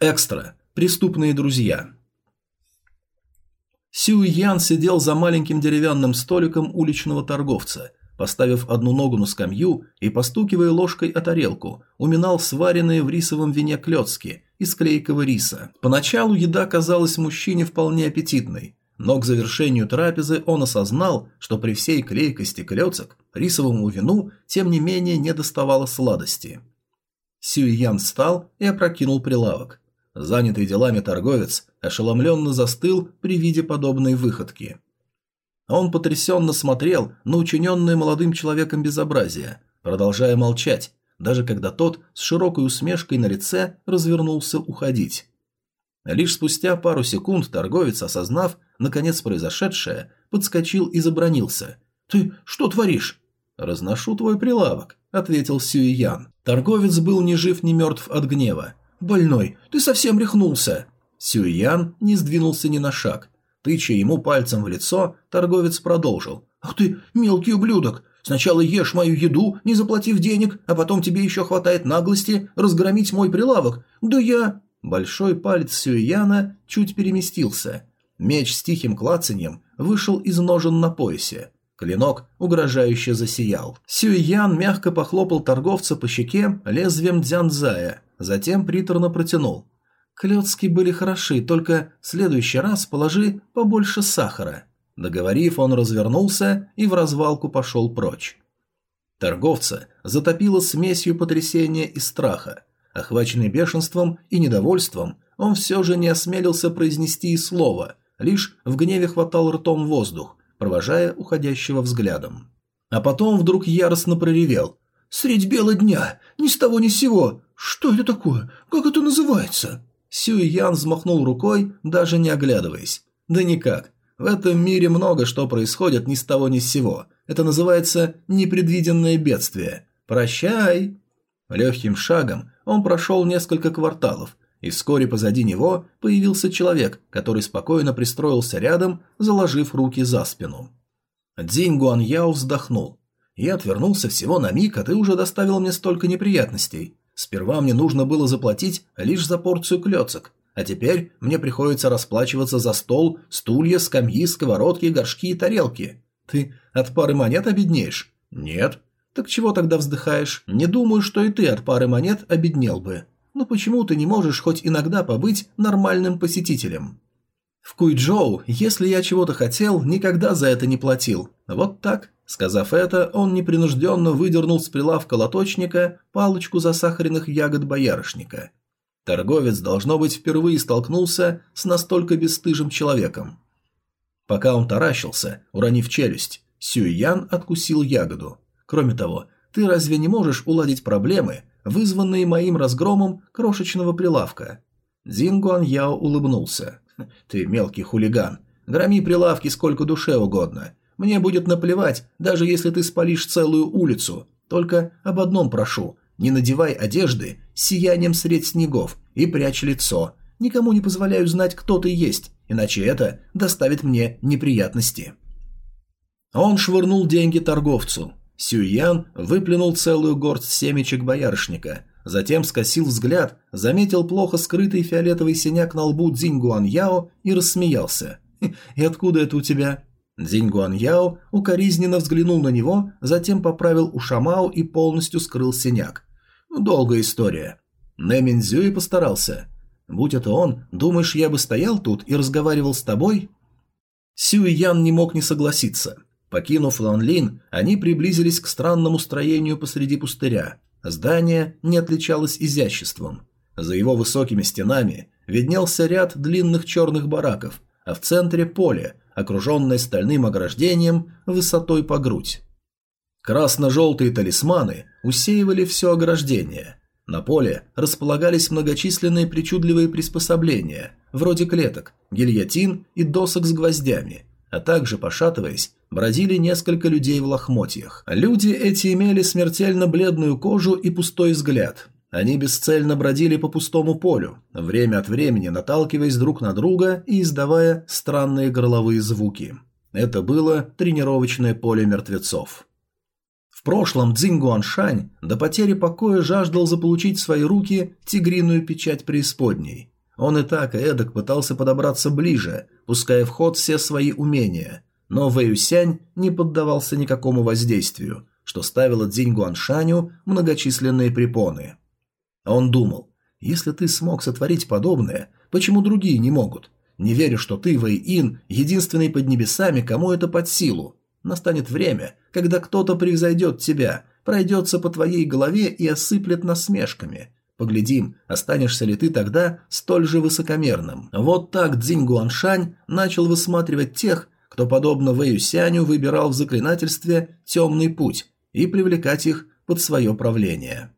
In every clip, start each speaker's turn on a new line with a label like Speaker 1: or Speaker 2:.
Speaker 1: Экстра. Преступные друзья. Сю Ян сидел за маленьким деревянным столиком уличного торговца, поставив одну ногу на скамью и, постукивая ложкой о тарелку, уминал сваренные в рисовом вине клетки из клейкого риса. Поначалу еда казалась мужчине вполне аппетитной, но к завершению трапезы он осознал, что при всей клейкости клеток рисовому вину тем не менее не доставало сладости. Сюйян встал и опрокинул прилавок. Занятый делами торговец ошеломленно застыл при виде подобной выходки. Он потрясенно смотрел на учиненное молодым человеком безобразие, продолжая молчать, даже когда тот с широкой усмешкой на лице развернулся уходить. Лишь спустя пару секунд торговец, осознав, наконец, произошедшее, подскочил и забронился. «Ты что творишь?» «Разношу твой прилавок», — ответил Сюиян. Торговец был ни жив, ни мертв от гнева. «Больной, ты совсем рехнулся!» Сюйян не сдвинулся ни на шаг. Тыча ему пальцем в лицо, торговец продолжил. «Ах ты, мелкий ублюдок! Сначала ешь мою еду, не заплатив денег, а потом тебе еще хватает наглости разгромить мой прилавок. Да я...» Большой палец Сюйяна чуть переместился. Меч с тихим клацаньем вышел из ножен на поясе. Клинок угрожающе засиял. Сюйян мягко похлопал торговца по щеке лезвием дзянзая, затем приторно протянул. «Клетки были хороши, только в следующий раз положи побольше сахара». Договорив, он развернулся и в развалку пошел прочь. Торговца затопило смесью потрясения и страха. Охваченный бешенством и недовольством, он все же не осмелился произнести и слова, лишь в гневе хватал ртом воздух, провожая уходящего взглядом. А потом вдруг яростно проревел. «Средь бела дня! Ни с того ни с сего! Что это такое? Как это называется?» Сюй Ян взмахнул рукой, даже не оглядываясь. «Да никак. В этом мире много что происходит ни с того ни с сего. Это называется непредвиденное бедствие. Прощай!» Легким шагом он прошел несколько кварталов, и вскоре позади него появился человек, который спокойно пристроился рядом, заложив руки за спину. Дзинь Гуаньяо вздохнул. «Я отвернулся всего на миг, а ты уже доставил мне столько неприятностей. Сперва мне нужно было заплатить лишь за порцию клёцок, а теперь мне приходится расплачиваться за стол, стулья, скамьи, сковородки, горшки и тарелки. Ты от пары монет обеднеешь?» «Нет». «Так чего тогда вздыхаешь? Не думаю, что и ты от пары монет обеднел бы. Но почему ты не можешь хоть иногда побыть нормальным посетителем? В Куйчжоу, если я чего-то хотел, никогда за это не платил. Вот так. Сказав это, он непринужденно выдернул с прилавка лоточника палочку засахаренных ягод боярышника. Торговец, должно быть, впервые столкнулся с настолько бесстыжим человеком. Пока он таращился, уронив челюсть, Сюйян откусил ягоду. Кроме того, ты разве не можешь уладить проблемы, вызванные моим разгромом крошечного прилавка. Зингуан Яо улыбнулся. «Ты мелкий хулиган. Громи прилавки сколько душе угодно. Мне будет наплевать, даже если ты спалишь целую улицу. Только об одном прошу. Не надевай одежды сиянием средь снегов и прячь лицо. Никому не позволяю знать, кто ты есть, иначе это доставит мне неприятности». Он швырнул деньги торговцу. Сюйян выплюнул целую горсть семечек боярышника, затем скосил взгляд, заметил плохо скрытый фиолетовый синяк на лбу Цзиньгуан Яо и рассмеялся. «И откуда это у тебя?» Цзиньгуан Яо укоризненно взглянул на него, затем поправил ушамао и полностью скрыл синяк. «Долгая история». Нэмин Зюи постарался. «Будь это он, думаешь, я бы стоял тут и разговаривал с тобой?» Сюй Ян не мог не согласиться. Покинув Ланлин, они приблизились к странному строению посреди пустыря. Здание не отличалось изяществом. За его высокими стенами виднелся ряд длинных черных бараков, а в центре поле, окруженное стальным ограждением высотой по грудь. Красно-желтые талисманы усеивали все ограждение. На поле располагались многочисленные причудливые приспособления, вроде клеток, гильотин и досок с гвоздями, а также, пошатываясь, бродили несколько людей в лохмотьях. Люди эти имели смертельно бледную кожу и пустой взгляд. Они бесцельно бродили по пустому полю, время от времени наталкиваясь друг на друга и издавая странные горловые звуки. Это было тренировочное поле мертвецов. В прошлом Цзинь Гуаншань до потери покоя жаждал заполучить в свои руки тигриную печать преисподней. Он и так и эдак пытался подобраться ближе, пуская в ход все свои умения, но Вэюсянь не поддавался никакому воздействию, что ставило Цзинь Гуаншаню многочисленные препоны. Он думал, если ты смог сотворить подобное, почему другие не могут? Не верю, что ты, Вэй-Ин, единственный под небесами, кому это под силу. Настанет время, когда кто-то превзойдет тебя, пройдется по твоей голове и осыплет насмешками. Поглядим, останешься ли ты тогда столь же высокомерным. Вот так Цзинь Гуаншань начал высматривать тех, кто, подобно Вэю Сяню, выбирал в заклинательстве темный путь и привлекать их под свое правление.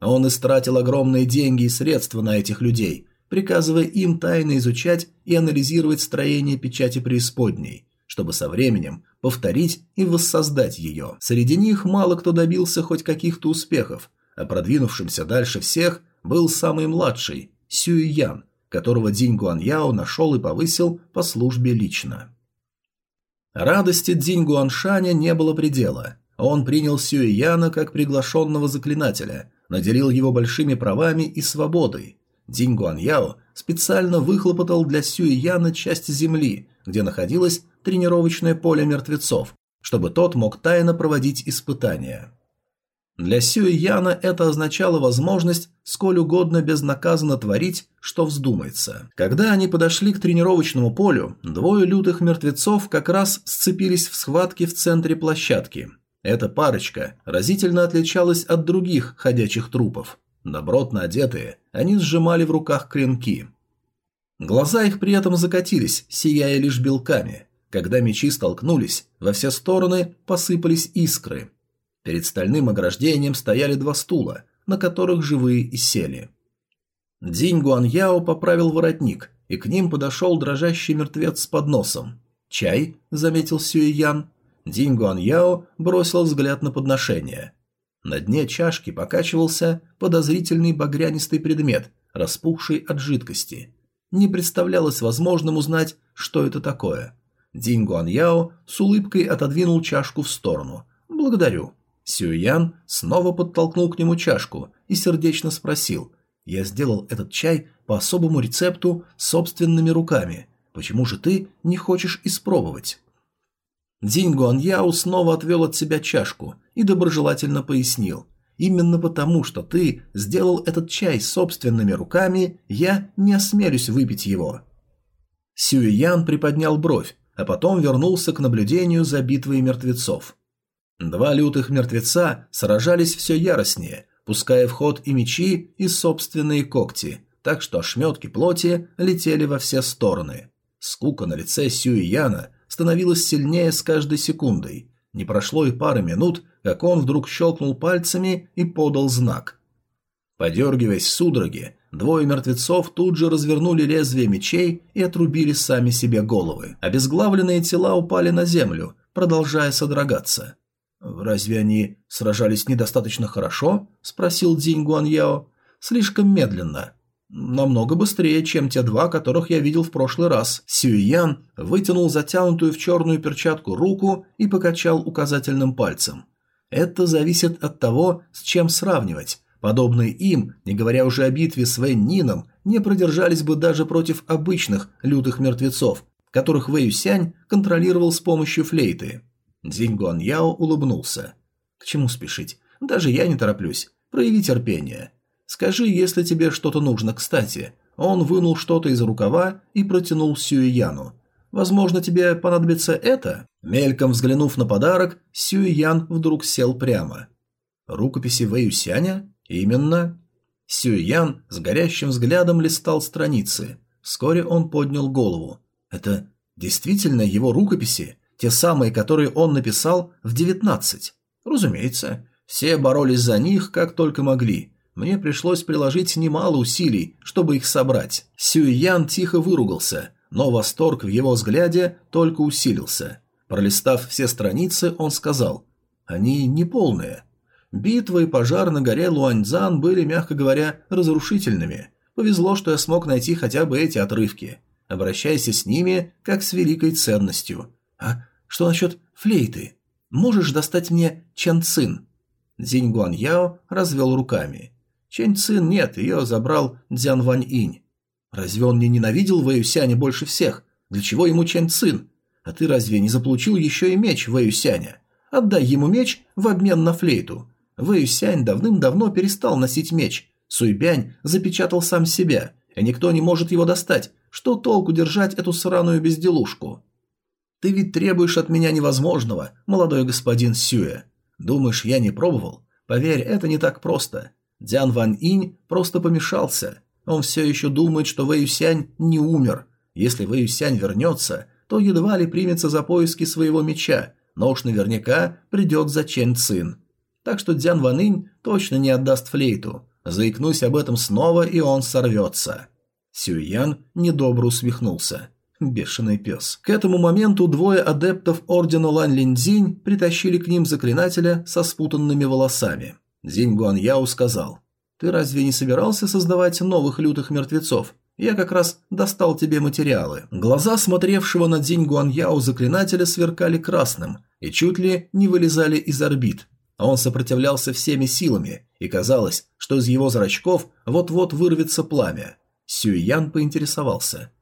Speaker 1: Он истратил огромные деньги и средства на этих людей, приказывая им тайно изучать и анализировать строение печати преисподней, чтобы со временем повторить и воссоздать ее. Среди них мало кто добился хоть каких-то успехов, а продвинувшимся дальше всех был самый младший – Сюй Ян, которого Динь Гуаньяо нашел и повысил по службе лично. Радости Динь Гуаншаня не было предела. Он принял Сюй Яна как приглашенного заклинателя, наделил его большими правами и свободой, Динь Гуаньяо специально выхлопотал для Сюи Яна часть земли, где находилось тренировочное поле мертвецов, чтобы тот мог тайно проводить испытания. Для Сюи Яна это означало возможность сколь угодно безнаказанно творить, что вздумается. Когда они подошли к тренировочному полю, двое лютых мертвецов как раз сцепились в схватке в центре площадки. Эта парочка разительно отличалась от других ходячих трупов. Добротно одетые, они сжимали в руках клинки. Глаза их при этом закатились, сияя лишь белками. Когда мечи столкнулись, во все стороны посыпались искры. Перед стальным ограждением стояли два стула, на которых живые и сели. Динь Гуаньяо поправил воротник, и к ним подошел дрожащий мертвец с подносом. «Чай?» – заметил Сюи Ян. Динь Гуаньяо бросил взгляд на подношение. На дне чашки покачивался подозрительный багрянистый предмет, распухший от жидкости. Не представлялось возможным узнать, что это такое. Динь Гуаньяо с улыбкой отодвинул чашку в сторону. «Благодарю». Сюян снова подтолкнул к нему чашку и сердечно спросил. «Я сделал этот чай по особому рецепту собственными руками. Почему же ты не хочешь испробовать?» Динь Гуаньяо снова отвел от себя чашку и доброжелательно пояснил. «Именно потому, что ты сделал этот чай собственными руками, я не осмелюсь выпить его». Сюй Ян приподнял бровь, а потом вернулся к наблюдению за битвой мертвецов. Два лютых мертвеца сражались все яростнее, пуская в ход и мечи, и собственные когти, так что ошметки плоти летели во все стороны. Скука на лице Сюи Яна становилась сильнее с каждой секундой. Не прошло и пары минут, как он вдруг щелкнул пальцами и подал знак. Подергиваясь в судороге, двое мертвецов тут же развернули лезвие мечей и отрубили сами себе головы. Обезглавленные тела упали на землю, продолжая содрогаться. «Разве они сражались недостаточно хорошо?» – спросил Динь Гуаньяо. «Слишком медленно. Намного быстрее, чем те два, которых я видел в прошлый раз. Сюйян вытянул затянутую в черную перчатку руку и покачал указательным пальцем. Это зависит от того, с чем сравнивать. Подобные им, не говоря уже о битве с Вэнь Нином, не продержались бы даже против обычных лютых мертвецов, которых Вэй Сянь контролировал с помощью флейты. Дзинь Гуан Яо улыбнулся. К чему спешить? Даже я не тороплюсь. Прояви терпение. Скажи, если тебе что-то нужно, кстати. Он вынул что-то из рукава и протянул Сюэяну. Возможно, тебе понадобится это? Мельком взглянув на подарок, Сюэян вдруг сел прямо. Рукописи Вэюсяня? Именно. Сюэян с горящим взглядом листал страницы. Вскоре он поднял голову. Это действительно его рукописи? Те самые, которые он написал в девятнадцать? Разумеется. Все боролись за них, как только могли. Мне пришлось приложить немало усилий, чтобы их собрать. Сюйян тихо выругался, но восторг в его взгляде только усилился. Пролистав все страницы, он сказал, «Они неполные. Битва и пожар на горе Луаньцзан были, мягко говоря, разрушительными. Повезло, что я смог найти хотя бы эти отрывки. Обращайся с ними, как с великой ценностью. А что насчет флейты?» Можешь достать мне Чен Цин?» Дзинь Гуан Яо развел руками. Чен Цин нет, ее забрал Дзян Вань Инь. Разве он не ненавидел Вэюсяня больше всех? Для чего ему Чен Цин? А ты разве не заполучил еще и меч Вэюсяня? Отдай ему меч в обмен на флейту. Вэюсянь давным-давно перестал носить меч. Суйбянь запечатал сам себя, и никто не может его достать. Что толку держать эту сраную безделушку? Ты ведь требуешь от меня невозможного, молодой господин Сюэ. Думаешь, я не пробовал? Поверь, это не так просто. Дзян Ван Инь просто помешался. Он все еще думает, что Вэй Юсянь не умер. Если Вэй Юсянь вернется, то едва ли примется за поиски своего меча, но уж наверняка придет за Чен Цин. Так что Дзян Ван Инь точно не отдаст флейту. Заикнусь об этом снова, и он сорвется. Сюйян недобро усмехнулся. Бешеный пес. К этому моменту двое адептов ордена Лань Линдзинь притащили к ним заклинателя со спутанными волосами. Зинь Гуан Яо сказал, «Ты разве не собирался создавать новых лютых мертвецов? Я как раз достал тебе материалы». Глаза смотревшего на Дзинь Гуан Яо заклинателя сверкали красным и чуть ли не вылезали из орбит. Он сопротивлялся всеми силами, и казалось, что из его зрачков вот-вот вырвется пламя. Сюйян поинтересовался –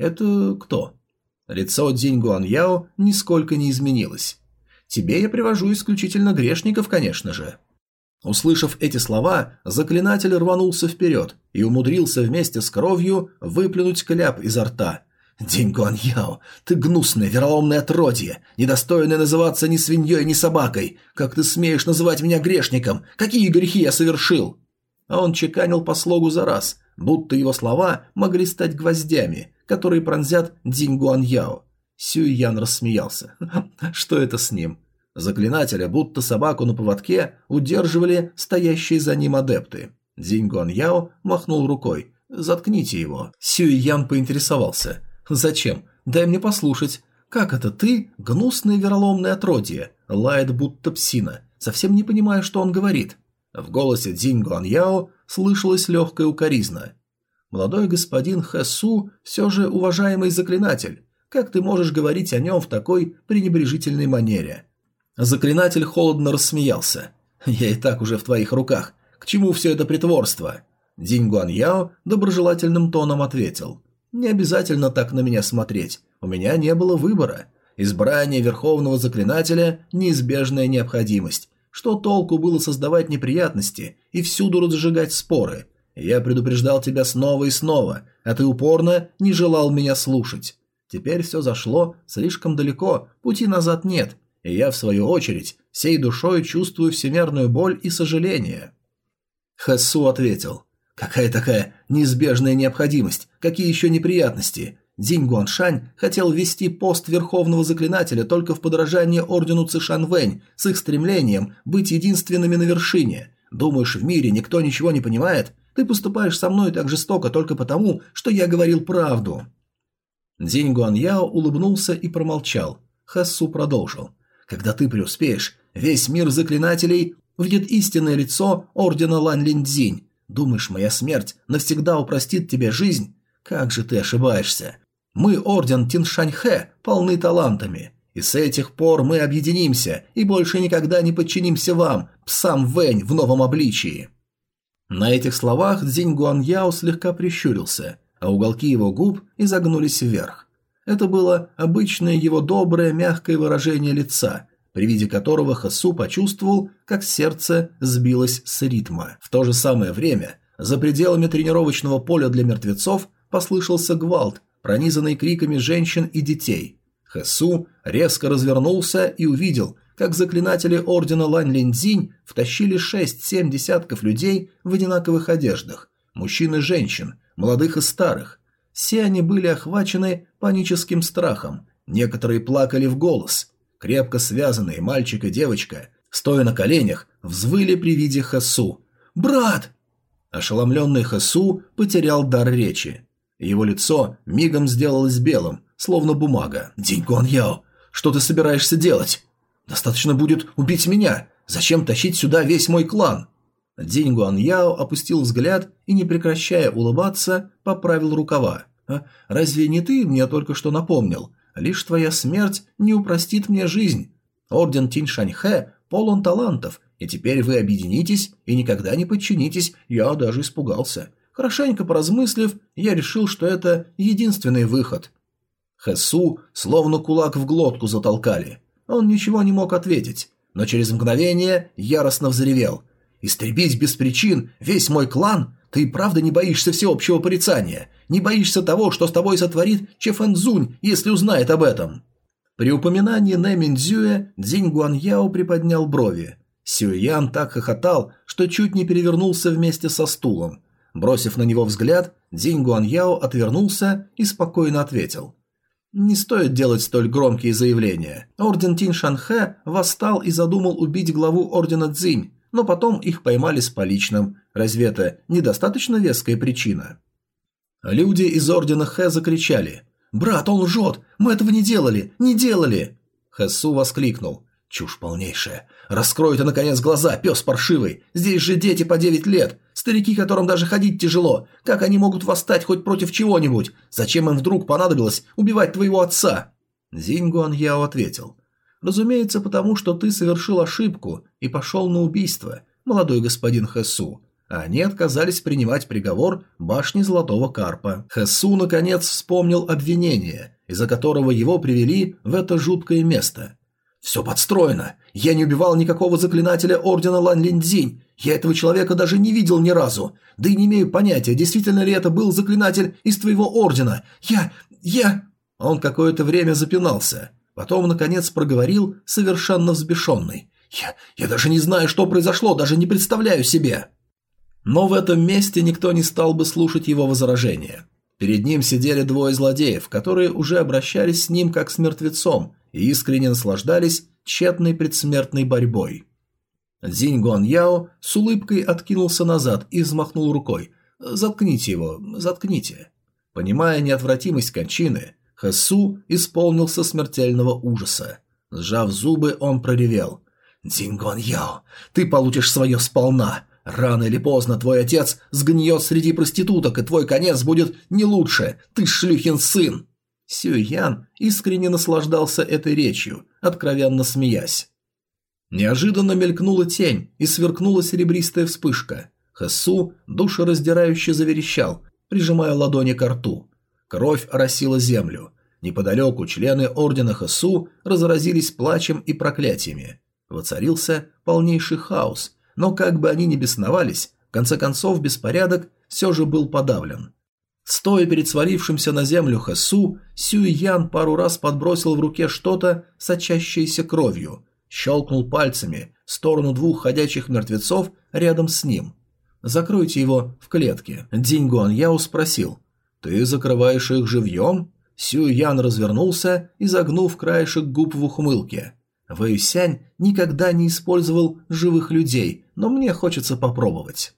Speaker 1: «Это кто?» Лицо Дзинь Гуаньяо нисколько не изменилось. «Тебе я привожу исключительно грешников, конечно же». Услышав эти слова, заклинатель рванулся вперед и умудрился вместе с кровью выплюнуть кляп изо рта. «День Гуаньяо, ты гнусное, вероломное отродье, недостойное называться ни свиньей, ни собакой. Как ты смеешь называть меня грешником? Какие грехи я совершил?» А он чеканил по слогу за раз, будто его слова могли стать гвоздями, которые пронзят Динь Гуаньяо. Сюй Ян рассмеялся. Что это с ним? Заклинателя, будто собаку на поводке, удерживали стоящие за ним адепты. Динь Гуаньяо махнул рукой. «Заткните его». Сюй Ян поинтересовался. «Зачем? Дай мне послушать. Как это ты, гнусное вероломное отродье?» Лает будто псина. Совсем не понимаю, что он говорит. В голосе Дзинь Гуаньяо слышалась легкая укоризна. Молодой господин Хэсу все же уважаемый заклинатель. Как ты можешь говорить о нем в такой пренебрежительной манере?» Заклинатель холодно рассмеялся. «Я и так уже в твоих руках. К чему все это притворство?» Динь Гуан Яо доброжелательным тоном ответил. «Не обязательно так на меня смотреть. У меня не было выбора. Избрание Верховного Заклинателя – неизбежная необходимость. Что толку было создавать неприятности и всюду разжигать споры? Я предупреждал тебя снова и снова, а ты упорно не желал меня слушать. Теперь все зашло слишком далеко, пути назад нет, и я, в свою очередь, всей душой чувствую всемерную боль и сожаление». Хэссу ответил. «Какая такая неизбежная необходимость? Какие еще неприятности? Динь Гуаншань хотел ввести пост Верховного Заклинателя только в подражание ордену Цишан Вэнь с их стремлением быть единственными на вершине. Думаешь, в мире никто ничего не понимает? Ты поступаешь со мной так жестоко только потому, что я говорил правду». Дзинь Гуаньяо улыбнулся и промолчал. Хассу продолжил. «Когда ты преуспеешь, весь мир заклинателей увидит истинное лицо ордена Лань Линдзинь. Думаешь, моя смерть навсегда упростит тебе жизнь? Как же ты ошибаешься. Мы, орден Тиншаньхэ, полны талантами. И с этих пор мы объединимся и больше никогда не подчинимся вам, псам Вэнь в новом обличии». На этих словах Цзинь Гуаньяо слегка прищурился, а уголки его губ изогнулись вверх. Это было обычное его доброе, мягкое выражение лица, при виде которого Хасу почувствовал, как сердце сбилось с ритма. В то же самое время за пределами тренировочного поля для мертвецов послышался гвалт, пронизанный криками женщин и детей. Хэсу резко развернулся и увидел, как заклинатели ордена Лань Линзинь втащили шесть-семь десятков людей в одинаковых одеждах, мужчин и женщин, молодых и старых. Все они были охвачены паническим страхом, некоторые плакали в голос. Крепко связанные мальчик и девочка, стоя на коленях, взвыли при виде Хасу. «Брат!» Ошеломленный Хасу потерял дар речи. Его лицо мигом сделалось белым, словно бумага. «Динь Гуан Яо, что ты собираешься делать?» Достаточно будет убить меня. Зачем тащить сюда весь мой клан? Динь Гуан Яо опустил взгляд и, не прекращая улыбаться, поправил рукава. «А разве не ты мне только что напомнил? Лишь твоя смерть не упростит мне жизнь. Орден Тиньшаньхэ полон талантов, и теперь вы объединитесь и никогда не подчинитесь, я даже испугался. Хорошенько поразмыслив, я решил, что это единственный выход. Хэсу словно кулак в глотку затолкали. Он ничего не мог ответить, но через мгновение яростно взревел. «Истребить без причин весь мой клан? Ты правда не боишься всеобщего порицания? Не боишься того, что с тобой сотворит Чефэнзунь, если узнает об этом?» При упоминании Нэ Миндзюэ Дзинь Гуаньяо приподнял брови. Сюэян так хохотал, что чуть не перевернулся вместе со стулом. Бросив на него взгляд, Дзинь Гуаньяо отвернулся и спокойно ответил. «Не стоит делать столь громкие заявления. Орден Тинь Шанхэ восстал и задумал убить главу Ордена Цзинь, но потом их поймали с поличным. Разве это недостаточно веская причина?» Люди из Ордена Хэ закричали. «Брат, он лжет! Мы этого не делали! Не делали!» Хэсу воскликнул. «Чушь полнейшая! Раскрой ты, наконец, глаза, пес паршивый! Здесь же дети по девять лет! Старики, которым даже ходить тяжело! Как они могут восстать хоть против чего-нибудь? Зачем им вдруг понадобилось убивать твоего отца?» Зинь Яо ответил. «Разумеется, потому что ты совершил ошибку и пошел на убийство, молодой господин Хэсу а они отказались принимать приговор башни Золотого Карпа. Хэсу, наконец, вспомнил обвинение, из-за которого его привели в это жуткое место. «Все подстроено. Я не убивал никакого заклинателя Ордена Лан Линдзинь. Я этого человека даже не видел ни разу. Да и не имею понятия, действительно ли это был заклинатель из твоего Ордена. Я... я...» Он какое-то время запинался. Потом, наконец, проговорил, совершенно взбешенный. «Я... я даже не знаю, что произошло, даже не представляю себе!» Но в этом месте никто не стал бы слушать его возражения. Перед ним сидели двое злодеев, которые уже обращались с ним как с мертвецом и искренне наслаждались тщетной предсмертной борьбой. Зинь Гуан Яо с улыбкой откинулся назад и взмахнул рукой. «Заткните его, заткните». Понимая неотвратимость кончины, Хэсу исполнился смертельного ужаса. Сжав зубы, он проревел. «Дзинь Гуан Яо, ты получишь свое сполна. Рано или поздно твой отец сгниет среди проституток, и твой конец будет не лучше. Ты шлюхин сын!» Сюй Ян искренне наслаждался этой речью, откровенно смеясь. Неожиданно мелькнула тень и сверкнула серебристая вспышка. Хэсу душераздирающе заверещал, прижимая ладони к рту. Кровь оросила землю. Неподалеку члены Ордена Хэсу разразились плачем и проклятиями. Воцарился полнейший хаос – но как бы они ни бесновались, в конце концов беспорядок все же был подавлен. Стоя перед свалившимся на землю Хэсу, Сюй Ян пару раз подбросил в руке что-то, сочащееся кровью, щелкнул пальцами в сторону двух ходячих мертвецов рядом с ним. «Закройте его в клетке». Динь Гуан Яо спросил. «Ты закрываешь их живьем?» Сюй Ян развернулся, изогнув краешек губ в ухмылке. Вэйсянь никогда не использовал живых людей, но мне хочется попробовать.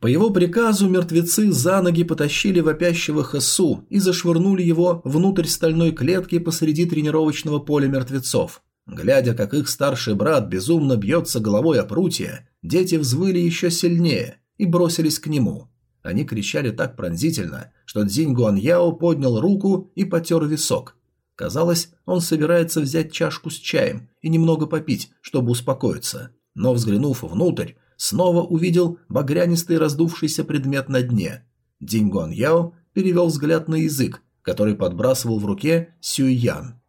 Speaker 1: По его приказу мертвецы за ноги потащили вопящего Хэсу и зашвырнули его внутрь стальной клетки посреди тренировочного поля мертвецов. Глядя, как их старший брат безумно бьется головой о прутья, дети взвыли еще сильнее и бросились к нему. Они кричали так пронзительно, что Цзинь Гуаньяо поднял руку и потер висок. Казалось, он собирается взять чашку с чаем и немного попить, чтобы успокоиться. Но, взглянув внутрь, снова увидел багрянистый раздувшийся предмет на дне. Динь Гуан Яо перевел взгляд на язык, который подбрасывал в руке Сюй Ян.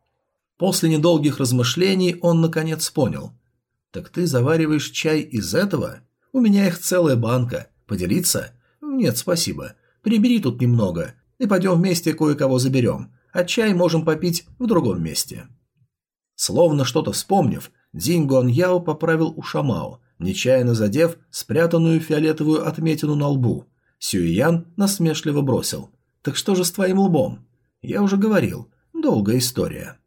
Speaker 1: После недолгих размышлений он наконец понял. «Так ты завариваешь чай из этого? У меня их целая банка. Поделиться? Нет, спасибо. Прибери тут немного, и пойдем вместе кое-кого заберем а чай можем попить в другом месте». Словно что-то вспомнив, Дзинь Яо поправил Ушамао, нечаянно задев спрятанную фиолетовую отметину на лбу. Сюйян насмешливо бросил. «Так что же с твоим лбом?» «Я уже говорил. Долгая история».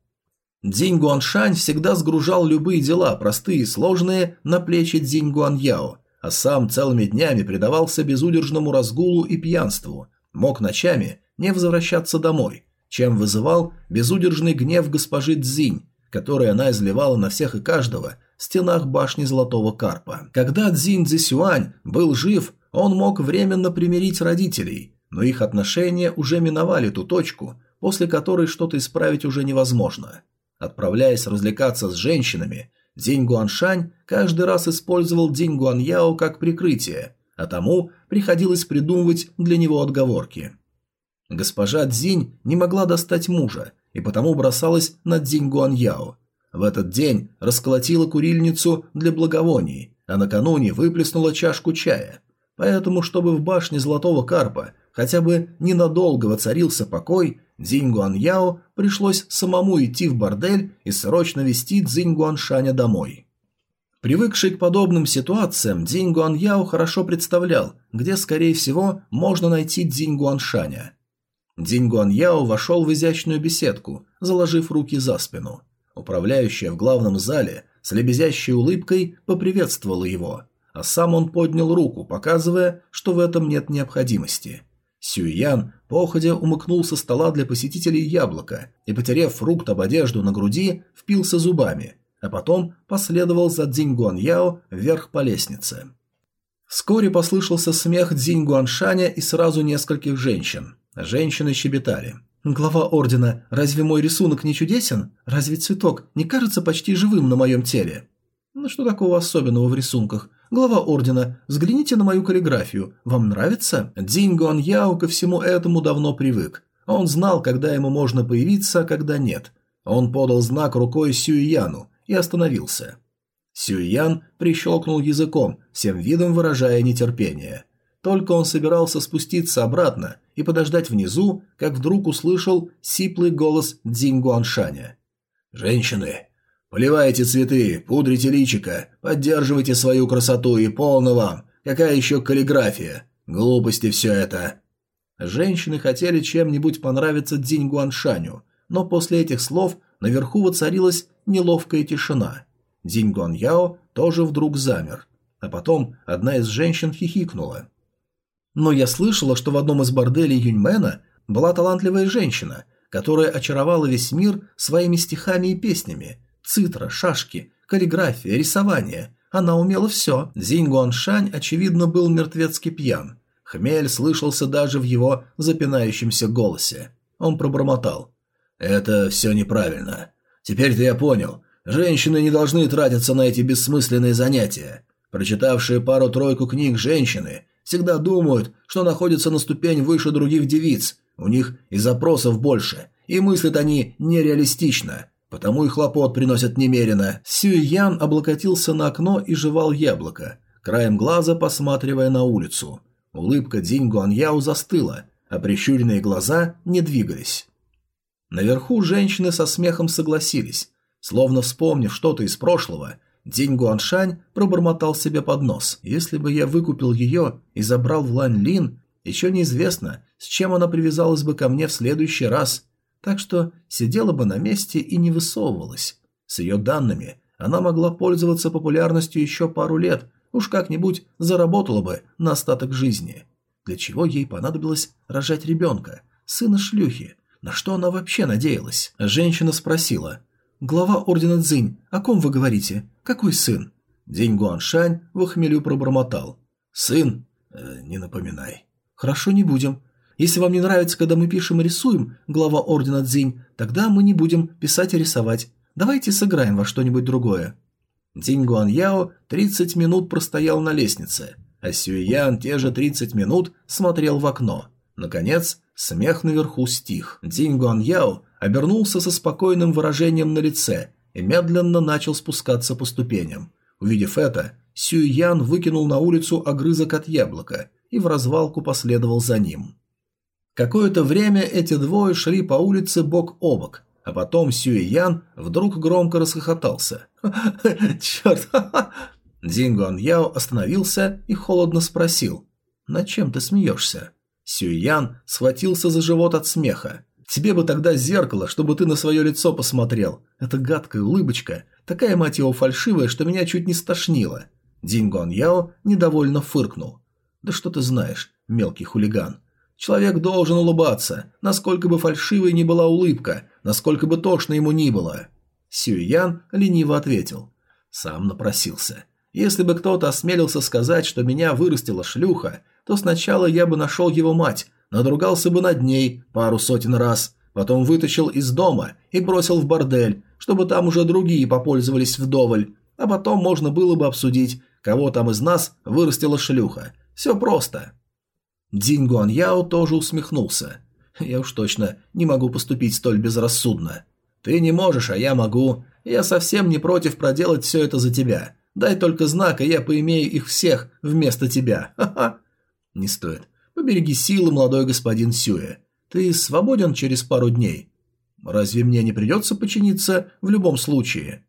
Speaker 1: Дзинь Гуаншань всегда сгружал любые дела, простые и сложные, на плечи Дзинь Яо, а сам целыми днями предавался безудержному разгулу и пьянству, мог ночами не возвращаться домой, чем вызывал безудержный гнев госпожи Цзинь, который она изливала на всех и каждого в стенах башни Золотого Карпа. Когда Цзинь Цзисюань был жив, он мог временно примирить родителей, но их отношения уже миновали ту точку, после которой что-то исправить уже невозможно. Отправляясь развлекаться с женщинами, Динь Гуаншань каждый раз использовал Динь Гуаньяо как прикрытие, а тому приходилось придумывать для него отговорки. Госпожа Дзинь не могла достать мужа, и потому бросалась на Дзинь Гуаньяо. В этот день расколотила курильницу для благовоний, а накануне выплеснула чашку чая. Поэтому, чтобы в башне Золотого Карпа хотя бы ненадолго воцарился покой, Дзинь Гуаньяо пришлось самому идти в бордель и срочно вести Дзинь Гуаншаня домой. Привыкший к подобным ситуациям, Дзинь Гуаньяо хорошо представлял, где, скорее всего, можно найти Дзинь Гуаншаня. Дзинь Гуаньяо вошел в изящную беседку, заложив руки за спину. Управляющая в главном зале с лебезящей улыбкой поприветствовала его, а сам он поднял руку, показывая, что в этом нет необходимости – Сюйян походя умыкнул со стола для посетителей яблоко и, потеряв фрукт об одежду на груди, впился зубами, а потом последовал за Цзинь Яо вверх по лестнице. Вскоре послышался смех Цзинь Гуаншаня и сразу нескольких женщин. Женщины щебетали. «Глава ордена, разве мой рисунок не чудесен? Разве цветок не кажется почти живым на моем теле?» «Ну что такого особенного в рисунках? Глава ордена, взгляните на мою каллиграфию. Вам нравится? Дзинь Гуан Яо ко всему этому давно привык. Он знал, когда ему можно появиться, а когда нет. Он подал знак рукой Сюйяну и остановился. Сюйян прищелкнул языком, всем видом выражая нетерпение. Только он собирался спуститься обратно и подождать внизу, как вдруг услышал сиплый голос Дзинь Гуаншаня. «Женщины, Поливайте цветы, пудрите личико, поддерживайте свою красоту и полно вам. Какая еще каллиграфия? Глупости все это. Женщины хотели чем-нибудь понравиться Дзинь Гуаншаню, но после этих слов наверху воцарилась неловкая тишина. Дзинь Гуаньяо тоже вдруг замер. А потом одна из женщин хихикнула. Но я слышала, что в одном из борделей Юньмена была талантливая женщина, которая очаровала весь мир своими стихами и песнями, Цитра, шашки, каллиграфия, рисование. Она умела все. Зинь Гуаншань, очевидно, был мертвецки пьян. Хмель слышался даже в его запинающемся голосе. Он пробормотал. «Это все неправильно. Теперь-то я понял. Женщины не должны тратиться на эти бессмысленные занятия. Прочитавшие пару-тройку книг женщины всегда думают, что находятся на ступень выше других девиц. У них и запросов больше, и мыслят они нереалистично. Потому и хлопот приносят немерено. Сюй Ян облокотился на окно и жевал яблоко, краем глаза посматривая на улицу. Улыбка Динь Гуаньяо застыла, а прищуренные глаза не двигались. Наверху женщины со смехом согласились. Словно вспомнив что-то из прошлого, Динь Гуаншань пробормотал себе под нос. «Если бы я выкупил ее и забрал в Лань Лин, еще неизвестно, с чем она привязалась бы ко мне в следующий раз так что сидела бы на месте и не высовывалась. С ее данными она могла пользоваться популярностью еще пару лет, уж как-нибудь заработала бы на остаток жизни. Для чего ей понадобилось рожать ребенка, сына шлюхи? На что она вообще надеялась? Женщина спросила. «Глава ордена Цзинь, о ком вы говорите? Какой сын?» День Гуаншань в охмелю пробормотал. «Сын? Э, не напоминай». «Хорошо, не будем. Если вам не нравится, когда мы пишем и рисуем, глава ордена Цзинь, тогда мы не будем писать и рисовать. Давайте сыграем во что-нибудь другое». Цзинь Гуан Яо 30 минут простоял на лестнице, а Сюэян те же 30 минут смотрел в окно. Наконец, смех наверху стих. Цзинь Гуан Яо обернулся со спокойным выражением на лице и медленно начал спускаться по ступеням. Увидев это, Сюэян выкинул на улицу огрызок от яблока и в развалку последовал за ним. Какое-то время эти двое шли по улице бок о бок, а потом Сюэ Ян вдруг громко расхохотался. «Черт!» Дзингуан Яо остановился и холодно спросил. «Над чем ты смеешься?» Сюэ Ян схватился за живот от смеха. «Тебе бы тогда зеркало, чтобы ты на свое лицо посмотрел. Это гадкая улыбочка, такая, мать его, фальшивая, что меня чуть не стошнило». Дзингуан Яо недовольно фыркнул. «Да что ты знаешь, мелкий хулиган?» Человек должен улыбаться, насколько бы фальшивой ни была улыбка, насколько бы тошно ему ни было. Сюйян лениво ответил. Сам напросился. Если бы кто-то осмелился сказать, что меня вырастила шлюха, то сначала я бы нашел его мать, надругался бы над ней пару сотен раз, потом вытащил из дома и бросил в бордель, чтобы там уже другие попользовались вдоволь, а потом можно было бы обсудить, кого там из нас вырастила шлюха. Все просто. Динь Гуаньяо тоже усмехнулся. Я уж точно не могу поступить столь безрассудно. Ты не можешь, а я могу. Я совсем не против проделать все это за тебя. Дай только знак, и я поимею их всех вместо тебя. Ха-ха. Не стоит. Побереги силы, молодой господин Сюэ. Ты свободен через пару дней. Разве мне не придется подчиниться в любом случае?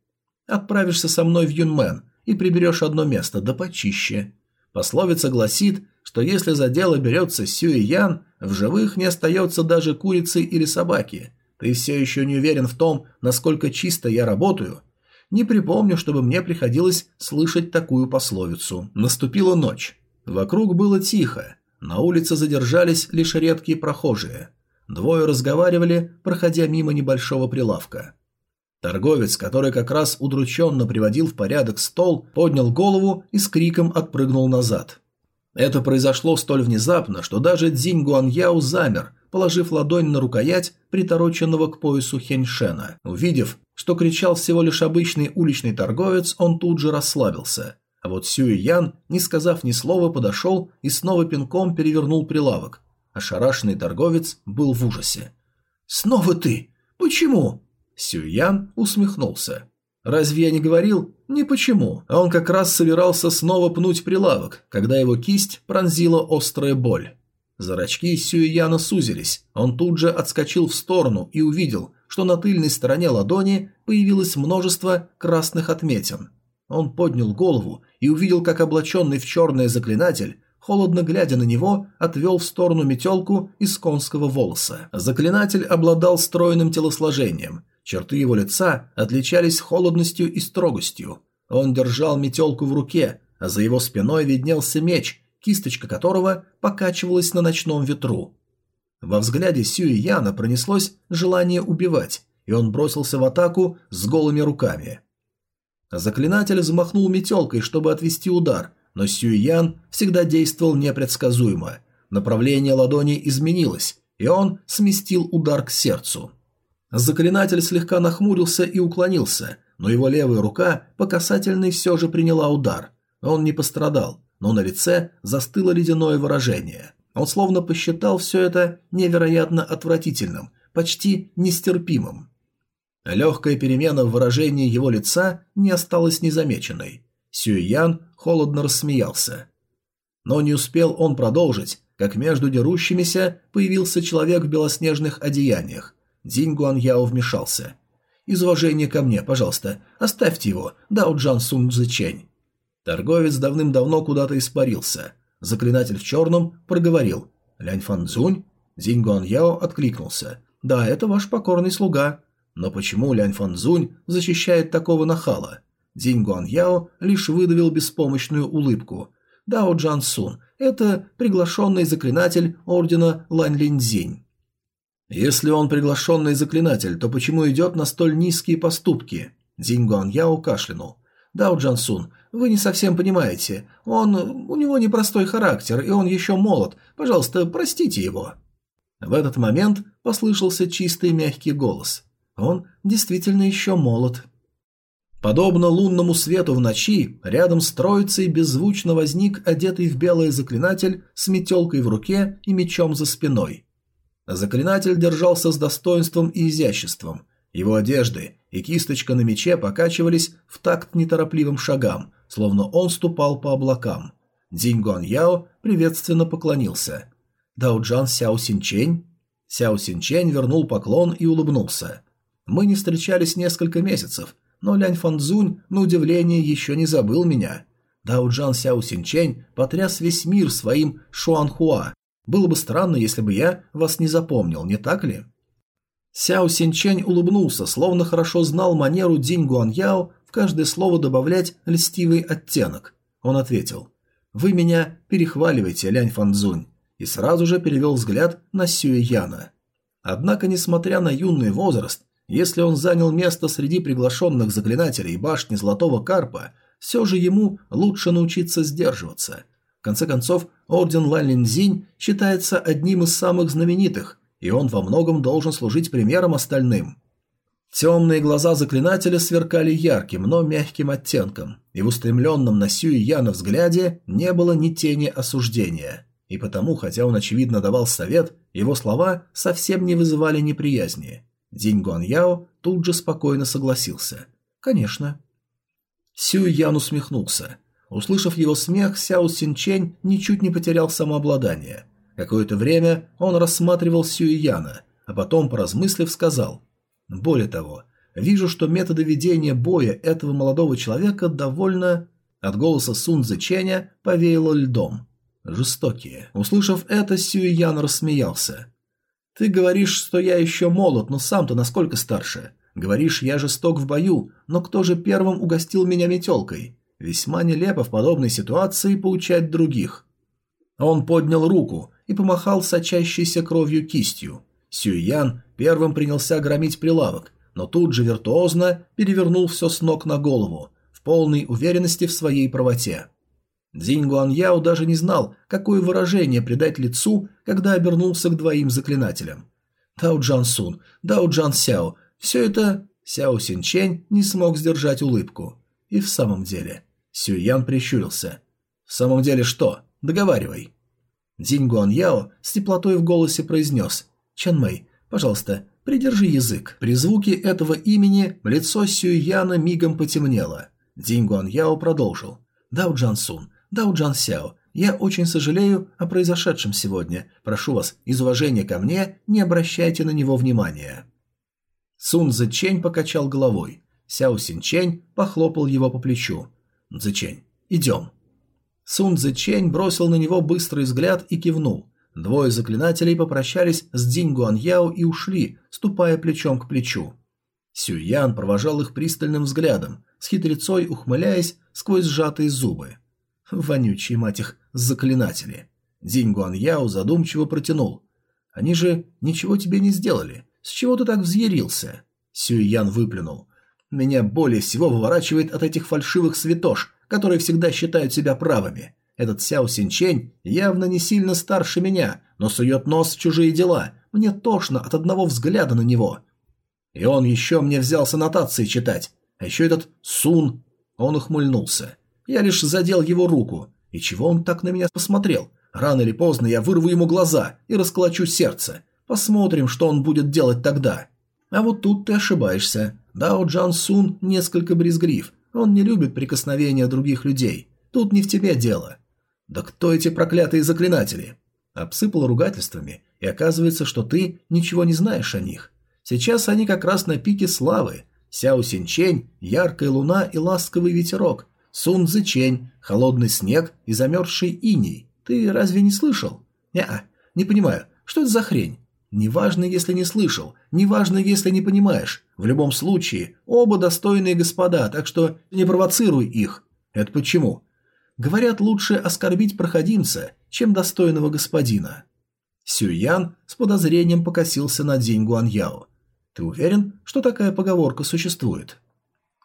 Speaker 1: Отправишься со мной в Юнмен и приберешь одно место, да почище. Пословица гласит, что если за дело берется Сюэ Ян, в живых не остается даже курицы или собаки. Ты все еще не уверен в том, насколько чисто я работаю? Не припомню, чтобы мне приходилось слышать такую пословицу. Наступила ночь. Вокруг было тихо. На улице задержались лишь редкие прохожие. Двое разговаривали, проходя мимо небольшого прилавка. Торговец, который как раз удрученно приводил в порядок стол, поднял голову и с криком отпрыгнул назад. Это произошло столь внезапно, что даже Дзинь Гуаньяо замер, положив ладонь на рукоять притороченного к поясу Хеньшена. Увидев, что кричал всего лишь обычный уличный торговец, он тут же расслабился. А вот Сюй Ян, не сказав ни слова, подошел и снова пинком перевернул прилавок. Ошарашенный торговец был в ужасе. «Снова ты? Почему?» Сюй Ян усмехнулся. «Разве я не говорил? Не почему. А он как раз собирался снова пнуть прилавок, когда его кисть пронзила острая боль. Зрачки Сюэяна сузились. Он тут же отскочил в сторону и увидел, что на тыльной стороне ладони появилось множество красных отметин. Он поднял голову и увидел, как облаченный в черное заклинатель, холодно глядя на него, отвел в сторону метелку из конского волоса. Заклинатель обладал стройным телосложением. Черты его лица отличались холодностью и строгостью. Он держал метелку в руке, а за его спиной виднелся меч, кисточка которого покачивалась на ночном ветру. Во взгляде Сюи Яна пронеслось желание убивать, и он бросился в атаку с голыми руками. Заклинатель замахнул метелкой, чтобы отвести удар, но Сюйян всегда действовал непредсказуемо. Направление ладони изменилось, и он сместил удар к сердцу. Заклинатель слегка нахмурился и уклонился, но его левая рука по касательной все же приняла удар. Он не пострадал, но на лице застыло ледяное выражение. Он словно посчитал все это невероятно отвратительным, почти нестерпимым. Легкая перемена в выражении его лица не осталась незамеченной. Сюйян холодно рассмеялся. Но не успел он продолжить, как между дерущимися появился человек в белоснежных одеяниях. Динь Гуаньяо вмешался. «Из уважения ко мне, пожалуйста, оставьте его, Дао Джан Сун Цзэчэнь». Торговец давным-давно куда-то испарился. Заклинатель в черном проговорил. «Лянь Фан Цзунь?» Динь Гуаньяо откликнулся. «Да, это ваш покорный слуга». Но почему Лянь Фанзунь защищает такого нахала? Динь Гуаньяо лишь выдавил беспомощную улыбку. Дао Джан Сун – это приглашенный заклинатель ордена Лань Линьцзинь. Если он приглашенный заклинатель, то почему идет на столь низкие поступки? Динь Гуаньяо кашлянул. Дао Джан Сун, вы не совсем понимаете. Он... у него непростой характер, и он еще молод. Пожалуйста, простите его. В этот момент послышался чистый мягкий голос – он действительно еще молод. Подобно лунному свету в ночи, рядом с троицей беззвучно возник одетый в белое заклинатель с метелкой в руке и мечом за спиной. Заклинатель держался с достоинством и изяществом. Его одежды и кисточка на мече покачивались в такт неторопливым шагам, словно он ступал по облакам. Динь Гуан Яо приветственно поклонился. «Дао Джан Сяо Синчень?» Сяо Синчень вернул поклон и улыбнулся. Мы не встречались несколько месяцев, но Лянь Фанзунь, на удивление, еще не забыл меня. Дао Джан Сяо Синчень потряс весь мир своим Шуанхуа. Было бы странно, если бы я вас не запомнил, не так ли? Сяо Синчень улыбнулся, словно хорошо знал манеру Динь Гуаньяо в каждое слово добавлять льстивый оттенок. Он ответил, «Вы меня перехваливаете, Лянь Фанзунь», и сразу же перевел взгляд на Сюэ Яна. Однако, несмотря на юный возраст, если он занял место среди приглашенных заклинателей башни Золотого Карпа, все же ему лучше научиться сдерживаться. В конце концов, орден Ланлинзинь считается одним из самых знаменитых, и он во многом должен служить примером остальным. Темные глаза заклинателя сверкали ярким, но мягким оттенком, и в устремленном на Сюи Яна взгляде не было ни тени осуждения. И потому, хотя он очевидно давал совет, его слова совсем не вызывали неприязни. Динь Гуан Яо тут же спокойно согласился. «Конечно». Сюй Ян усмехнулся. Услышав его смех, Сяо Синчень ничуть не потерял самообладание. Какое-то время он рассматривал Сюй Яна, а потом, поразмыслив, сказал более того, вижу, что методы ведения боя этого молодого человека довольно... От голоса Сун Цзэчэня повеяло льдом. Жестокие. Услышав это, Сюй Ян рассмеялся. «Ты говоришь, что я еще молод, но сам-то насколько старше? Говоришь, я жесток в бою, но кто же первым угостил меня метелкой? Весьма нелепо в подобной ситуации поучать других». Он поднял руку и помахал сочащейся кровью кистью. Сюйян первым принялся громить прилавок, но тут же виртуозно перевернул все с ног на голову, в полной уверенности в своей правоте. Дзинь Гуаньяо даже не знал, какое выражение придать лицу, когда обернулся к двоим заклинателям. Дао Джан Сун, Дао Джан Сяо, все это... Сяо Синчень не смог сдержать улыбку. И в самом деле... Сюйян прищурился. «В самом деле что? Договаривай». Дзинь Гуаньяо с теплотой в голосе произнес. Чан Мэй, пожалуйста, придержи язык. При звуке этого имени лицо Сюйяна мигом потемнело. Динь Гуан Яо продолжил. Дао Джан Сун, Дао Джан Сяо, я очень сожалею о произошедшем сегодня. Прошу вас, из уважения ко мне, не обращайте на него внимания. Сун Зэчень покачал головой. Сяо Синчень похлопал его по плечу. Зэчень, идем. Сун Зэчень бросил на него быстрый взгляд и кивнул. Двое заклинателей попрощались с Динь Гуаньяо и ушли, ступая плечом к плечу. Сюйян провожал их пристальным взглядом, с хитрецой ухмыляясь сквозь сжатые зубы. Вонючие, мать их, заклинатели. Динь Гуаньяо задумчиво протянул. «Они же ничего тебе не сделали. С чего ты так взъярился?» Сюйян выплюнул. «Меня более всего выворачивает от этих фальшивых святош, которые всегда считают себя правыми. Этот Сяо Синчень явно не сильно старше меня, но сует нос в чужие дела. Мне тошно от одного взгляда на него. И он еще мне взялся нотации читать. А еще этот Сун. Он ухмыльнулся. Я лишь задел его руку. И чего он так на меня посмотрел? Рано или поздно я вырву ему глаза и расколочу сердце. Посмотрим, что он будет делать тогда. А вот тут ты ошибаешься. Дао Джан Сун несколько брезглив. Он не любит прикосновения других людей. Тут не в тебе дело. «Да кто эти проклятые заклинатели?» Обсыпал ругательствами, и оказывается, что ты ничего не знаешь о них. Сейчас они как раз на пике славы. Сяо Синчень, яркая луна и ласковый ветерок. Сун Цзычень, холодный снег и замерзший иней. Ты разве не слышал? Не-а, не понимаю, что это за хрень? Неважно, если не слышал, неважно, если не понимаешь. В любом случае, оба достойные господа, так что не провоцируй их. Это почему? Говорят, лучше оскорбить проходимца, чем достойного господина. Сюян с подозрением покосился на Динь Гуаньяо. Ты уверен, что такая поговорка существует?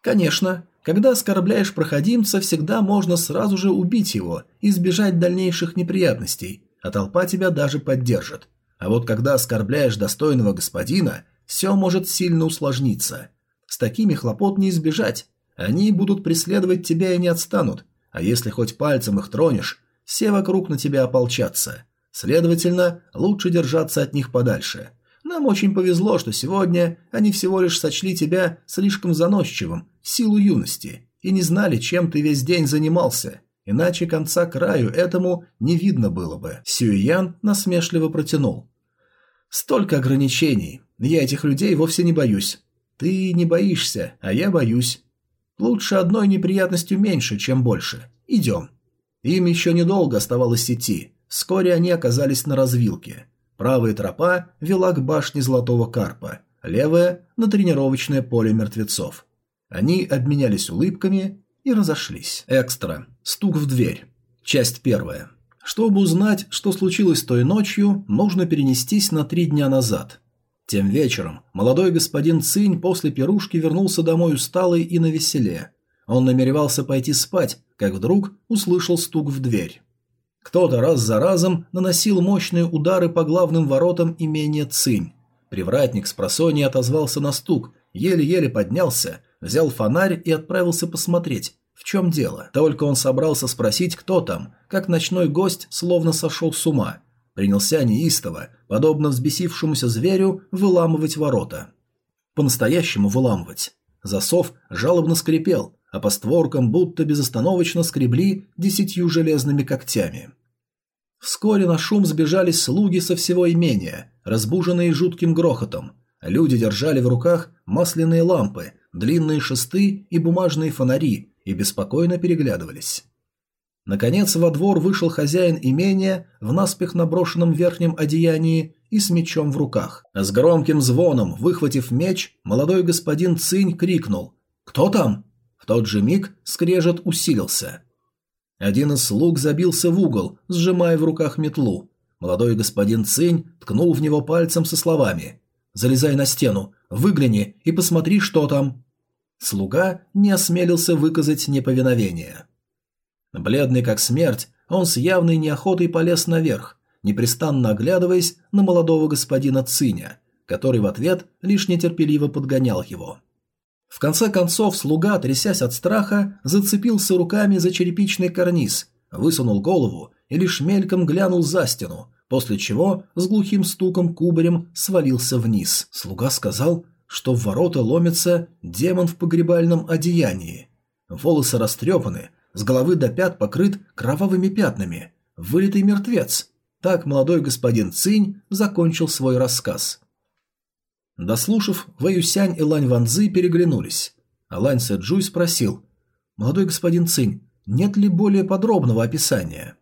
Speaker 1: Конечно. Когда оскорбляешь проходимца, всегда можно сразу же убить его и избежать дальнейших неприятностей, а толпа тебя даже поддержит. А вот когда оскорбляешь достойного господина, все может сильно усложниться. С такими хлопот не избежать. Они будут преследовать тебя и не отстанут, а если хоть пальцем их тронешь, все вокруг на тебя ополчатся. Следовательно, лучше держаться от них подальше. Нам очень повезло, что сегодня они всего лишь сочли тебя слишком заносчивым, в силу юности, и не знали, чем ты весь день занимался. Иначе конца краю этому не видно было бы. Сюйян насмешливо протянул. Столько ограничений. Я этих людей вовсе не боюсь. Ты не боишься, а я боюсь. Лучше одной неприятностью меньше, чем больше. Идем. Им еще недолго оставалось идти. Вскоре они оказались на развилке. Правая тропа вела к башне Золотого Карпа, левая – на тренировочное поле мертвецов. Они обменялись улыбками и разошлись. Экстра. Стук в дверь. Часть первая. Чтобы узнать, что случилось той ночью, нужно перенестись на три дня назад. Тем вечером молодой господин Цинь после пирушки вернулся домой усталый и навеселе. Он намеревался пойти спать, как вдруг услышал стук в дверь. Кто-то раз за разом наносил мощные удары по главным воротам имения Цинь. Привратник с просонья отозвался на стук, еле-еле поднялся, взял фонарь и отправился посмотреть, в чем дело. Только он собрался спросить, кто там, как ночной гость словно сошел с ума. Принялся неистово, подобно взбесившемуся зверю, выламывать ворота. По-настоящему выламывать. Засов жалобно скрипел, а по створкам будто безостановочно скребли десятью железными когтями. Вскоре на шум сбежались слуги со всего имения, разбуженные жутким грохотом. Люди держали в руках масляные лампы, длинные шесты и бумажные фонари и беспокойно переглядывались. Наконец во двор вышел хозяин имения в наспех наброшенном верхнем одеянии и с мечом в руках. С громким звоном, выхватив меч, молодой господин Цинь крикнул «Кто там?». В тот же миг скрежет усилился. Один из слуг забился в угол, сжимая в руках метлу. Молодой господин Цинь ткнул в него пальцем со словами «Залезай на стену, выгляни и посмотри, что там». Слуга не осмелился выказать неповиновение. Бледный как смерть, он с явной неохотой полез наверх, непрестанно оглядываясь на молодого господина Циня, который в ответ лишь нетерпеливо подгонял его. В конце концов слуга, трясясь от страха, зацепился руками за черепичный карниз, высунул голову и лишь мельком глянул за стену, после чего с глухим стуком кубарем свалился вниз. Слуга сказал, что в ворота ломится демон в погребальном одеянии. Волосы растрепаны, с головы до пят покрыт кровавыми пятнами. Вылитый мертвец. Так молодой господин Цинь закончил свой рассказ. Дослушав, Вэюсянь и Лань Ванзы переглянулись. А Лань Сэджуй спросил, «Молодой господин Цинь, нет ли более подробного описания?»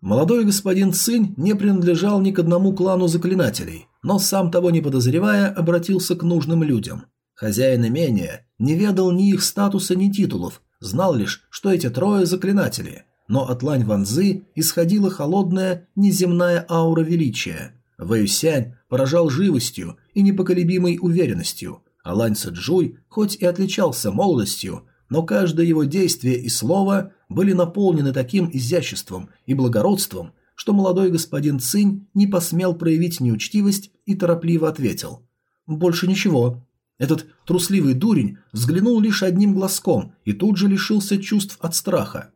Speaker 1: Молодой господин Цинь не принадлежал ни к одному клану заклинателей, но сам того не подозревая, обратился к нужным людям. Хозяин имения не ведал ни их статуса, ни титулов, Знал лишь, что эти трое заклинатели, но от Лань Ванзы исходила холодная, неземная аура величия. Вэйсянь поражал живостью и непоколебимой уверенностью, а Лань Сэджуй хоть и отличался молодостью, но каждое его действие и слово были наполнены таким изяществом и благородством, что молодой господин Цинь не посмел проявить неучтивость и торопливо ответил. «Больше ничего. Этот трусливый дурень взглянул лишь одним глазком и тут же лишился чувств от страха.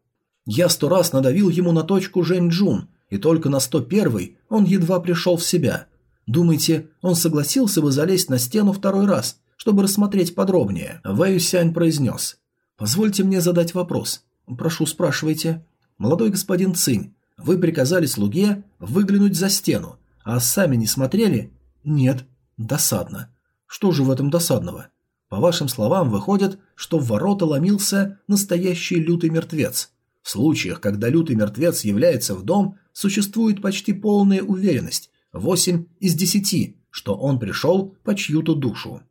Speaker 1: Я сто раз надавил ему на точку Жэнь-Джун, и только на сто первый он едва пришел в себя. Думаете, он согласился бы залезть на стену второй раз, чтобы рассмотреть подробнее? Вэй Сянь произнес. «Позвольте мне задать вопрос. Прошу, спрашивайте. Молодой господин Цинь, вы приказали слуге выглянуть за стену, а сами не смотрели? Нет. Досадно. Что же в этом досадного? По вашим словам, выходит, что в ворота ломился настоящий лютый мертвец. В случаях, когда лютый мертвец является в дом, существует почти полная уверенность, 8 из 10, что он пришел по чью-то душу.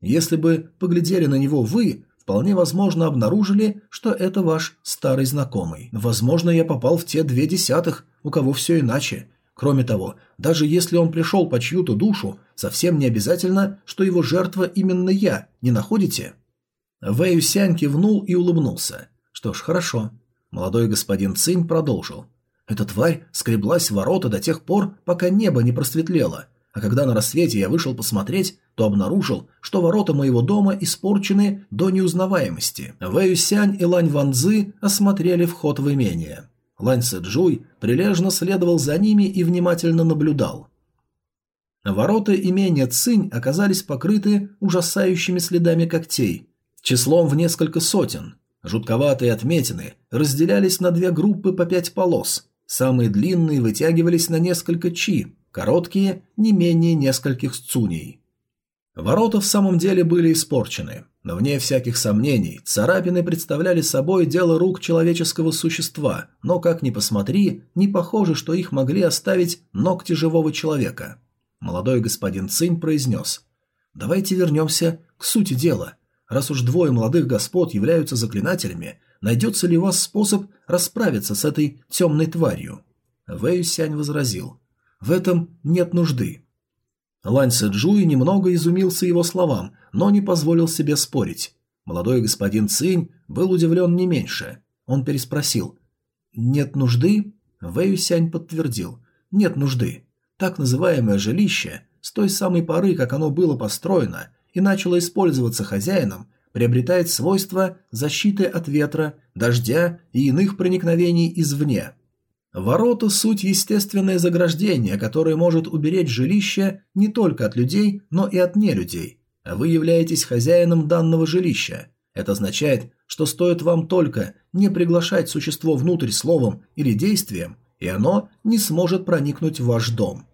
Speaker 1: Если бы поглядели на него вы, вполне возможно обнаружили, что это ваш старый знакомый. Возможно, я попал в те две десятых, у кого все иначе, Кроме того, даже если он пришел по чью-то душу, совсем не обязательно, что его жертва именно я, не находите? Вэй Сянь кивнул и улыбнулся. Что ж, хорошо. Молодой господин Цинь продолжил. Эта тварь скреблась в ворота до тех пор, пока небо не просветлело, а когда на рассвете я вышел посмотреть, то обнаружил, что ворота моего дома испорчены до неузнаваемости. Вэй Сянь и Лань Ванзы осмотрели вход в имение. Лань Сэджуй прилежно следовал за ними и внимательно наблюдал. Ворота имения Цинь оказались покрыты ужасающими следами когтей, числом в несколько сотен. Жутковатые отметины разделялись на две группы по пять полос. Самые длинные вытягивались на несколько чи, короткие – не менее нескольких цуней. Ворота в самом деле были испорчены, но вне всяких сомнений царапины представляли собой дело рук человеческого существа, но, как ни посмотри, не похоже, что их могли оставить ногти живого человека. Молодой господин Цинь произнес «Давайте вернемся к сути дела. Раз уж двое молодых господ являются заклинателями, найдется ли у вас способ расправиться с этой темной тварью?» Вэй Сянь возразил «В этом нет нужды. Лань Сэджуй немного изумился его словам, но не позволил себе спорить. Молодой господин Цинь был удивлен не меньше. Он переспросил. «Нет нужды?» Вэй Сянь подтвердил. «Нет нужды. Так называемое жилище, с той самой поры, как оно было построено, и начало использоваться хозяином, приобретает свойства защиты от ветра, дождя и иных проникновений извне. Ворота – суть естественное заграждение, которое может уберечь жилище не только от людей, но и от нелюдей. Вы являетесь хозяином данного жилища. Это означает, что стоит вам только не приглашать существо внутрь словом или действием, и оно не сможет проникнуть в ваш дом.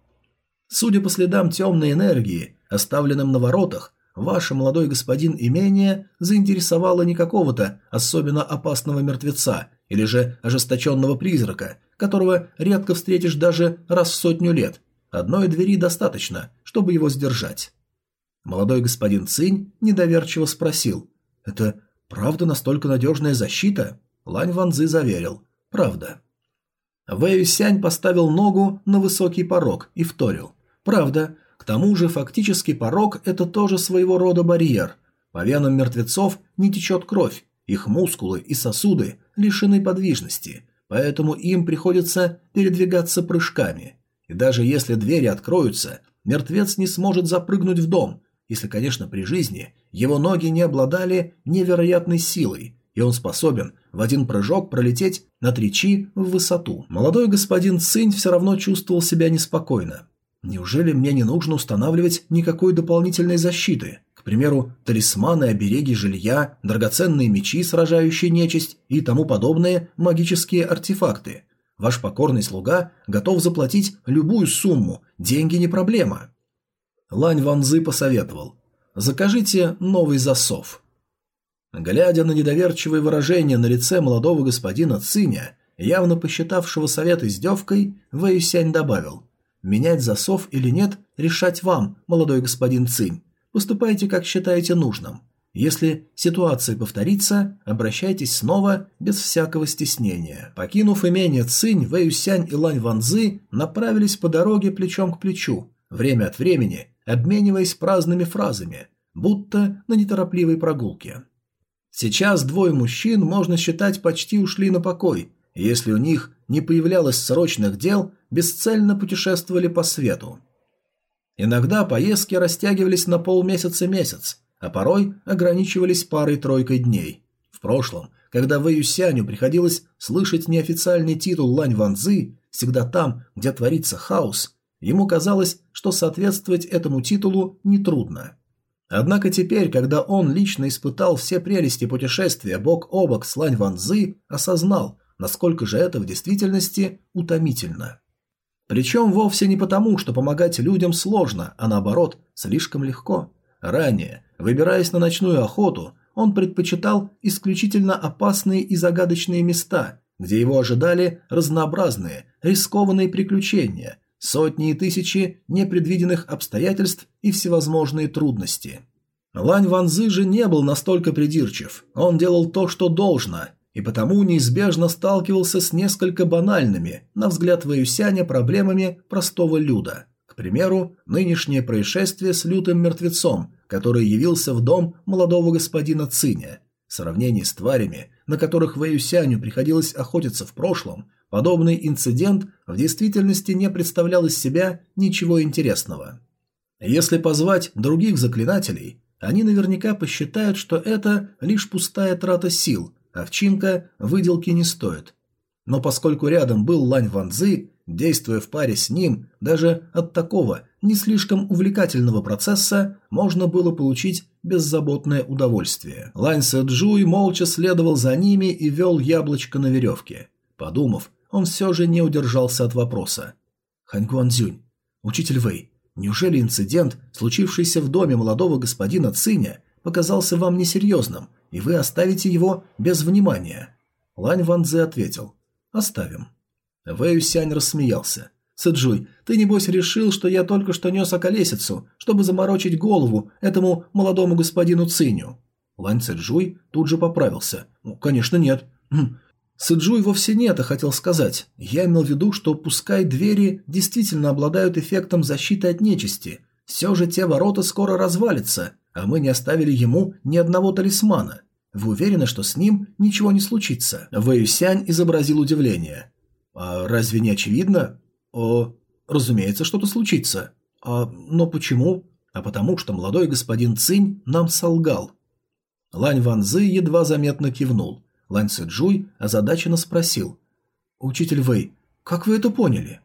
Speaker 1: Судя по следам темной энергии, оставленным на воротах, ваш молодой господин имение заинтересовало не какого-то особенно опасного мертвеца или же ожесточенного призрака, которого редко встретишь даже раз в сотню лет. Одной двери достаточно, чтобы его сдержать. Молодой господин Цинь недоверчиво спросил, «Это правда настолько надежная защита?» Лань Ванзы заверил, «Правда». Вэй Сянь поставил ногу на высокий порог и вторил, «Правда, к тому же фактически порог – это тоже своего рода барьер. По венам мертвецов не течет кровь, их мускулы и сосуды лишены подвижности, поэтому им приходится передвигаться прыжками. И даже если двери откроются, мертвец не сможет запрыгнуть в дом, если, конечно, при жизни его ноги не обладали невероятной силой, и он способен в один прыжок пролететь на три чи в высоту. Молодой господин Цинь все равно чувствовал себя неспокойно. Неужели мне не нужно устанавливать никакой дополнительной защиты? Примеру, талисманы, обереги жилья, драгоценные мечи, сражающие нечисть и тому подобные магические артефакты. Ваш покорный слуга готов заплатить любую сумму, деньги не проблема. Лань Ванзы посоветовал. Закажите новый засов. Глядя на недоверчивое выражение на лице молодого господина Циня, явно посчитавшего совет издевкой, Вэйюсянь добавил – Менять засов или нет, решать вам, молодой господин Цинь. Поступайте, как считаете нужным. Если ситуация повторится, обращайтесь снова без всякого стеснения. Покинув имение Цинь, Вэйюсянь и Лань Ванзы направились по дороге плечом к плечу, время от времени обмениваясь праздными фразами, будто на неторопливой прогулке. Сейчас двое мужчин, можно считать, почти ушли на покой, если у них не появлялось срочных дел, бесцельно путешествовали по свету. Иногда поездки растягивались на полмесяца-месяц, а порой ограничивались парой-тройкой дней. В прошлом, когда Вэй Юсяню приходилось слышать неофициальный титул Лань Ванзы, всегда там, где творится хаос, ему казалось, что соответствовать этому титулу нетрудно. Однако теперь, когда он лично испытал все прелести путешествия бок о бок с Лань Ванзы, осознал, насколько же это в действительности утомительно. Причем вовсе не потому, что помогать людям сложно, а наоборот, слишком легко. Ранее, выбираясь на ночную охоту, он предпочитал исключительно опасные и загадочные места, где его ожидали разнообразные, рискованные приключения, сотни и тысячи непредвиденных обстоятельств и всевозможные трудности. Лань Ванзы же не был настолько придирчив, он делал то, что должно, и потому неизбежно сталкивался с несколько банальными, на взгляд Вэюсяня, проблемами простого люда. К примеру, нынешнее происшествие с лютым мертвецом, который явился в дом молодого господина Циня. В сравнении с тварями, на которых Вэюсяню приходилось охотиться в прошлом, подобный инцидент в действительности не представлял из себя ничего интересного. Если позвать других заклинателей, они наверняка посчитают, что это лишь пустая трата сил, Овчинка выделки не стоит. Но поскольку рядом был Лань Ванзы, действуя в паре с ним, даже от такого не слишком увлекательного процесса можно было получить беззаботное удовольствие. Лань Сэджуй молча следовал за ними и вел яблочко на веревке. Подумав, он все же не удержался от вопроса. «Хань Гуанзюнь, учитель Вэй, неужели инцидент, случившийся в доме молодого господина Циня, показался вам несерьезным, и вы оставите его без внимания?» Лань Ван Цзэ ответил. «Оставим». Вэй Сянь рассмеялся. «Сэджуй, ты небось решил, что я только что нес околесицу, чтобы заморочить голову этому молодому господину Циню?» Лань Сэджуй тут же поправился. «Ну, конечно, нет». «Хм, Сэджуй вовсе не это хотел сказать. Я имел в виду, что пускай двери действительно обладают эффектом защиты от нечисти, все же те ворота скоро развалятся, а мы не оставили ему ни одного талисмана. Вы уверены, что с ним ничего не случится?» Вэйюсянь изобразил удивление. «А разве не очевидно?» «О, разумеется, что-то случится. А, но почему?» а потому что молодой господин Цинь нам солгал. Лань Ванзы едва заметно кивнул. Лань Цзюй озадаченно спросил. «Учитель Вэй, как вы это поняли?»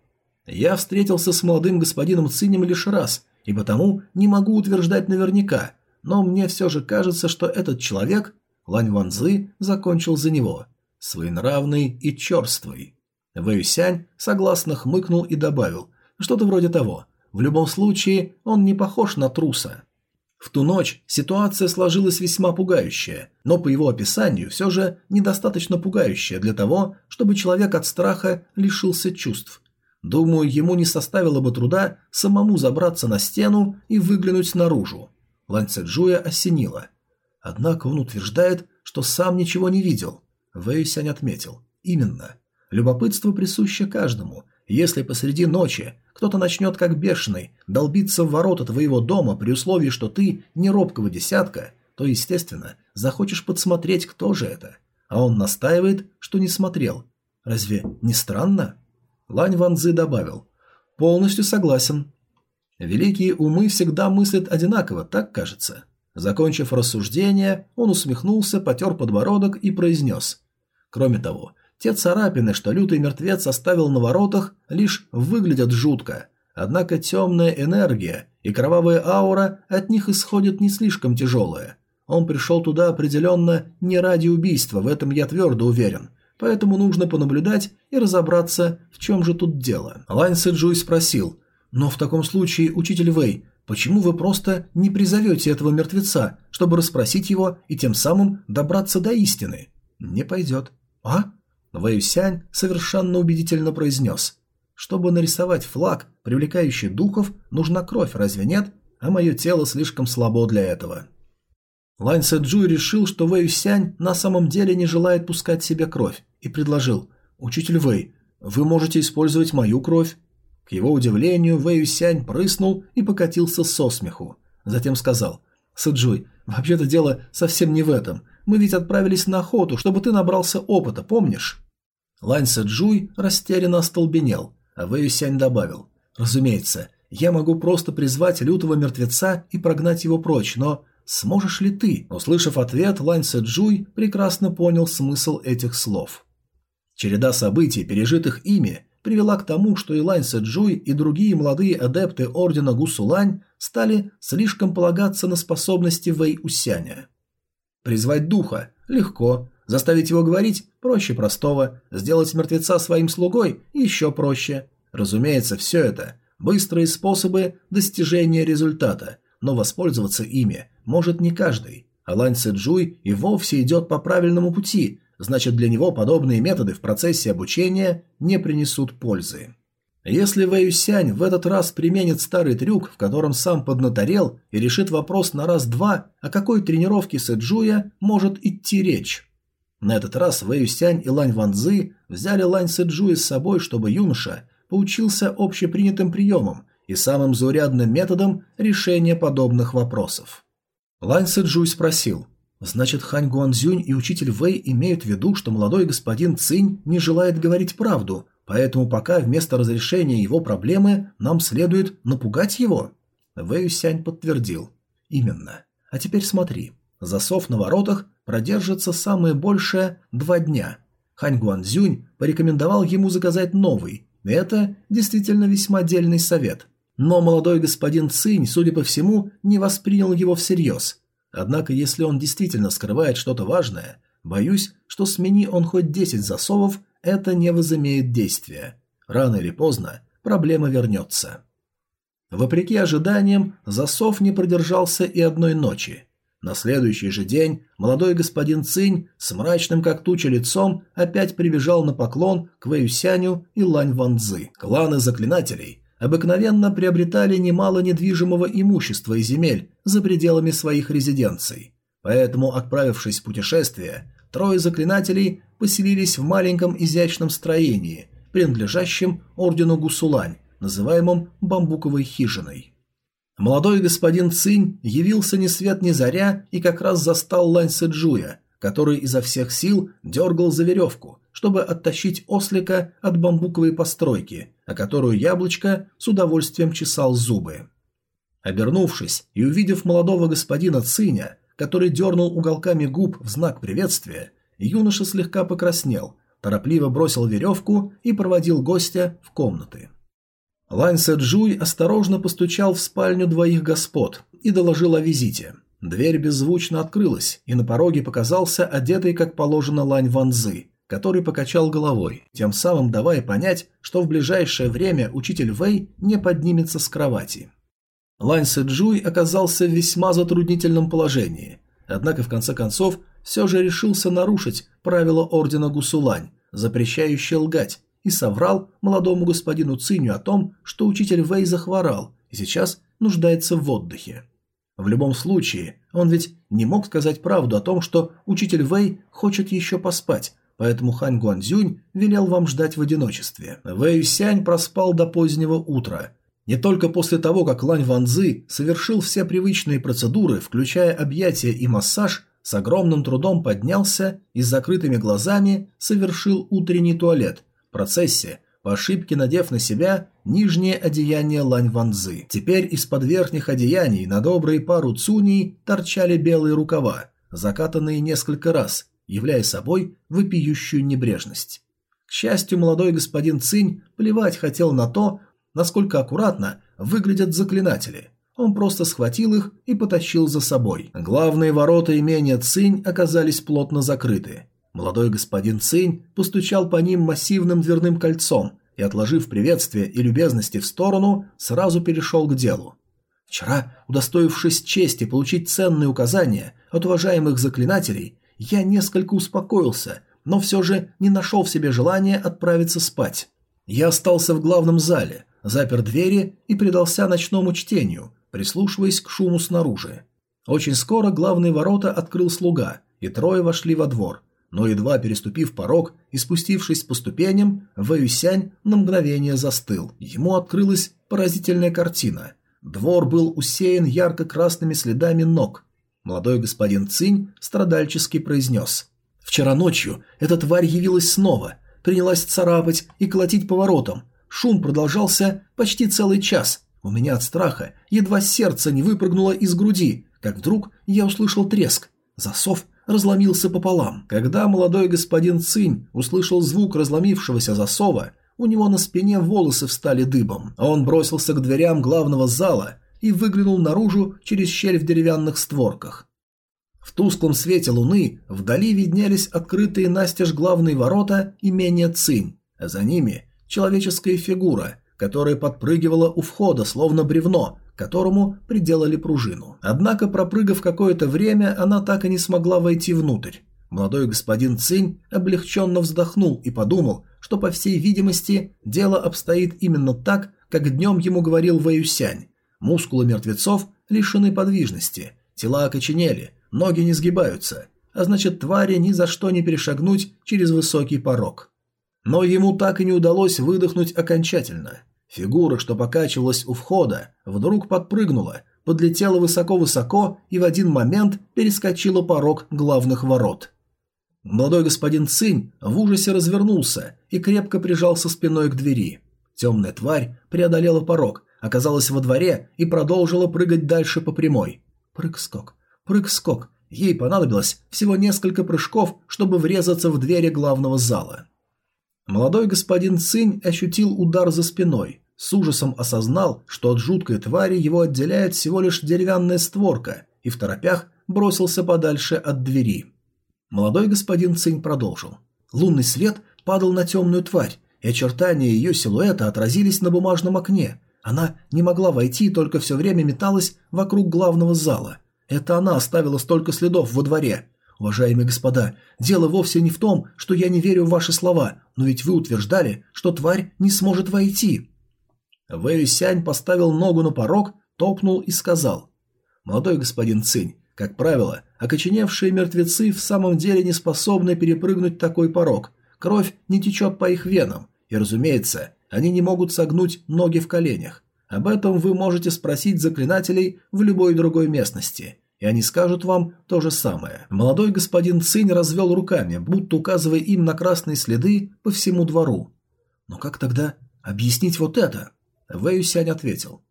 Speaker 1: «Я встретился с молодым господином Цинем лишь раз, и потому не могу утверждать наверняка, но мне все же кажется, что этот человек...» Лань Ванзы закончил за него. «Своенравный и черствый». Вэйюсянь согласно хмыкнул и добавил. Что-то вроде того. В любом случае, он не похож на труса. В ту ночь ситуация сложилась весьма пугающая, но по его описанию все же недостаточно пугающая для того, чтобы человек от страха лишился чувств. Думаю, ему не составило бы труда самому забраться на стену и выглянуть наружу. Цзюя осенило. Однако он утверждает, что сам ничего не видел. Вэйсянь отметил. Именно. Любопытство присуще каждому. Если посреди ночи кто-то начнет как бешеный долбиться в ворота твоего дома при условии, что ты не робкого десятка, то, естественно, захочешь подсмотреть, кто же это. А он настаивает, что не смотрел. Разве не странно? Лань Ванзы добавил. Полностью согласен. Великие умы всегда мыслят одинаково, так кажется. Закончив рассуждение, он усмехнулся, потер подбородок и произнес. Кроме того, те царапины, что лютый мертвец оставил на воротах, лишь выглядят жутко. Однако темная энергия и кровавая аура от них исходят не слишком тяжелая. Он пришел туда определенно не ради убийства, в этом я твердо уверен. Поэтому нужно понаблюдать и разобраться, в чем же тут дело. Лань Сэджуй спросил, «Но в таком случае, учитель Вэй, почему вы просто не призовете этого мертвеца, чтобы расспросить его и тем самым добраться до истины?» «Не пойдет». «А? Вэйюсянь совершенно убедительно произнес. «Чтобы нарисовать флаг, привлекающий духов, нужна кровь, разве нет? А мое тело слишком слабо для этого». Лань Сэджуй решил, что Вэйюсянь на самом деле не желает пускать себе кровь, и предложил «Учитель Вэй, вы можете использовать мою кровь». К его удивлению, Вэйюсянь прыснул и покатился со смеху. Затем сказал «Сэджуй, вообще-то дело совсем не в этом. Мы ведь отправились на охоту, чтобы ты набрался опыта, помнишь?» Лань Сэджуй растерянно остолбенел, а Вэй Сянь добавил. «Разумеется, я могу просто призвать лютого мертвеца и прогнать его прочь, но сможешь ли ты?» Услышав ответ, Лань Сэджуй прекрасно понял смысл этих слов. Череда событий, пережитых ими, привела к тому, что и Лань Сэджуй, и другие молодые адепты ордена Гусулань стали слишком полагаться на способности Вэй Усяня. Призвать духа легко, заставить его говорить проще простого, сделать мертвеца своим слугой еще проще. Разумеется, все это быстрые способы достижения результата, но воспользоваться ими может не каждый. Алань Сэджуй и вовсе идет по правильному пути, значит для него подобные методы в процессе обучения не принесут пользы. Если Вэйюсянь в этот раз применит старый трюк, в котором сам поднаторел, и решит вопрос на раз-два, о какой тренировке Сэджуя может идти речь? На этот раз Вэйюсянь и Лань Ванзы взяли Лань Сэджуя с собой, чтобы юноша поучился общепринятым приемам и самым заурядным методом решения подобных вопросов. Лань Сэджуй спросил, «Значит, Хань Гуанзюнь и учитель Вэй имеют в виду, что молодой господин Цинь не желает говорить правду, Поэтому пока вместо разрешения его проблемы нам следует напугать его. Вэй Сянь подтвердил. Именно. А теперь смотри. Засов на воротах продержится самое большее два дня. Хань Гуанзюнь порекомендовал ему заказать новый. Это действительно весьма дельный совет. Но молодой господин Цинь, судя по всему, не воспринял его всерьез. Однако, если он действительно скрывает что-то важное, боюсь, что смени он хоть 10 засовов, это не возымеет действия. Рано или поздно проблема вернется. Вопреки ожиданиям, засов не продержался и одной ночи. На следующий же день молодой господин Цинь с мрачным как туча лицом опять прибежал на поклон к Вэюсяню и Лань Ванзы. Кланы заклинателей обыкновенно приобретали немало недвижимого имущества и земель за пределами своих резиденций. Поэтому, отправившись в путешествие, трое заклинателей поселились в маленьком изящном строении, принадлежащем ордену Гусулань, называемом бамбуковой хижиной. Молодой господин Цинь явился ни свет ни заря и как раз застал Лань Сэджуя, который изо всех сил дергал за веревку, чтобы оттащить ослика от бамбуковой постройки, о которую яблочко с удовольствием чесал зубы. Обернувшись и увидев молодого господина Циня, который дернул уголками губ в знак приветствия, юноша слегка покраснел, торопливо бросил веревку и проводил гостя в комнаты. Лань Сэджуй осторожно постучал в спальню двоих господ и доложил о визите. Дверь беззвучно открылась, и на пороге показался одетый, как положено, Лань Ванзы, который покачал головой, тем самым давая понять, что в ближайшее время учитель Вэй не поднимется с кровати. Лань Сэджуй оказался в весьма затруднительном положении, однако в конце концов все же решился нарушить правила ордена Гусулань, запрещающее лгать, и соврал молодому господину Циню о том, что учитель Вэй захворал и сейчас нуждается в отдыхе. В любом случае, он ведь не мог сказать правду о том, что учитель Вэй хочет еще поспать, поэтому Хань Гуанзюнь велел вам ждать в одиночестве. Вэй Сянь проспал до позднего утра, не только после того, как Лань Ванзы совершил все привычные процедуры, включая объятия и массаж, с огромным трудом поднялся и с закрытыми глазами совершил утренний туалет, процессе, по ошибке надев на себя нижнее одеяние Лань Ванзы. Теперь из-под верхних одеяний на добрые пару цуней торчали белые рукава, закатанные несколько раз, являя собой вопиющую небрежность. К счастью, молодой господин Цинь плевать хотел на то, насколько аккуратно выглядят заклинатели. Он просто схватил их и потащил за собой. Главные ворота имения Цинь оказались плотно закрыты. Молодой господин Цинь постучал по ним массивным дверным кольцом и, отложив приветствие и любезности в сторону, сразу перешел к делу. Вчера, удостоившись чести получить ценные указания от уважаемых заклинателей, я несколько успокоился, но все же не нашел в себе желания отправиться спать. Я остался в главном зале, запер двери и предался ночному чтению, прислушиваясь к шуму снаружи. Очень скоро главные ворота открыл слуга, и трое вошли во двор, но едва переступив порог и спустившись по ступеням, Вэюсянь на мгновение застыл. Ему открылась поразительная картина. Двор был усеян ярко-красными следами ног. Молодой господин Цинь страдальчески произнес. «Вчера ночью эта тварь явилась снова, принялась царапать и колотить поворотом, Шум продолжался почти целый час. У меня от страха едва сердце не выпрыгнуло из груди, как вдруг я услышал треск. Засов разломился пополам. Когда молодой господин Цинь услышал звук разломившегося засова, у него на спине волосы встали дыбом. Он бросился к дверям главного зала и выглянул наружу через щель в деревянных створках. В тусклом свете луны вдали виднелись открытые настежь главные ворота имения Цинь, а за ними человеческая фигура, которая подпрыгивала у входа, словно бревно, которому приделали пружину. Однако, пропрыгав какое-то время, она так и не смогла войти внутрь. Молодой господин Цинь облегченно вздохнул и подумал, что, по всей видимости, дело обстоит именно так, как днем ему говорил Вэюсянь. Мускулы мертвецов лишены подвижности, тела окоченели, ноги не сгибаются, а значит твари ни за что не перешагнуть через высокий порог. Но ему так и не удалось выдохнуть окончательно. Фигура, что покачивалась у входа, вдруг подпрыгнула, подлетела высоко-высоко и в один момент перескочила порог главных ворот. Молодой господин Цинь в ужасе развернулся и крепко прижался спиной к двери. Темная тварь преодолела порог, оказалась во дворе и продолжила прыгать дальше по прямой. Прыг-скок, прыг-скок. Ей понадобилось всего несколько прыжков, чтобы врезаться в двери главного зала. Молодой господин Цинь ощутил удар за спиной, с ужасом осознал, что от жуткой твари его отделяет всего лишь деревянная створка, и в торопях бросился подальше от двери. Молодой господин Цинь продолжил. Лунный свет падал на темную тварь, и очертания ее силуэта отразились на бумажном окне. Она не могла войти и только все время металась вокруг главного зала. Это она оставила столько следов во дворе. Уважаемые господа, дело вовсе не в том, что я не верю в ваши слова, но ведь вы утверждали, что тварь не сможет войти. Вэй Сянь поставил ногу на порог, топнул и сказал. Молодой господин Цинь, как правило, окоченевшие мертвецы в самом деле не способны перепрыгнуть такой порог. Кровь не течет по их венам, и, разумеется, они не могут согнуть ноги в коленях. Об этом вы можете спросить заклинателей в любой другой местности и они скажут вам то же самое. Молодой господин Цинь развел руками, будто указывая им на красные следы по всему двору. Но как тогда объяснить вот это? Вэю Сянь ответил.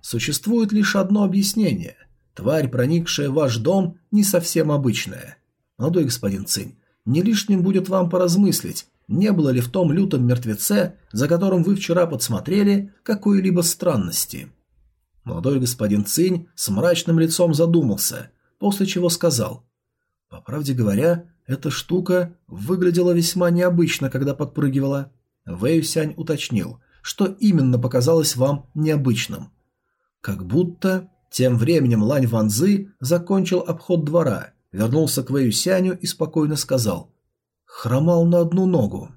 Speaker 1: Существует лишь одно объяснение. Тварь, проникшая в ваш дом, не совсем обычная. Молодой господин Цинь, не лишним будет вам поразмыслить, не было ли в том лютом мертвеце, за которым вы вчера подсмотрели, какой-либо странности. Молодой господин Цинь с мрачным лицом задумался, после чего сказал. По правде говоря, эта штука выглядела весьма необычно, когда подпрыгивала. Вэй Сянь уточнил, что именно показалось вам необычным. Как будто тем временем Лань Ванзы закончил обход двора, вернулся к Вэю Сяню и спокойно сказал «Хромал на одну ногу».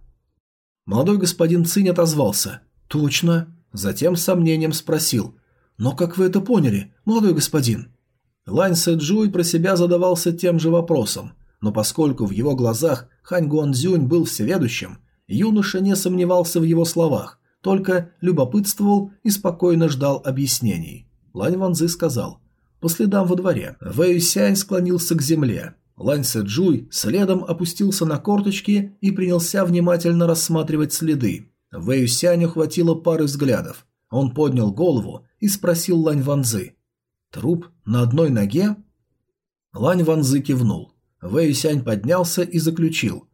Speaker 1: Молодой господин Цинь отозвался «Точно». Затем с сомнением спросил «Но как вы это поняли, молодой господин?» Лань Сэджуй про себя задавался тем же вопросом, но поскольку в его глазах Хань Гуанзюнь был всеведущим, юноша не сомневался в его словах, только любопытствовал и спокойно ждал объяснений. Лань Ванзы сказал «По следам во дворе». Вэй Сянь склонился к земле. Лань Сэджуй следом опустился на корточки и принялся внимательно рассматривать следы. Вэй Сяню хватило пары взглядов. Он поднял голову и спросил Лань Ванзы «Труп на одной ноге?» Лань Ванзы кивнул. Вэй Сянь поднялся и заключил.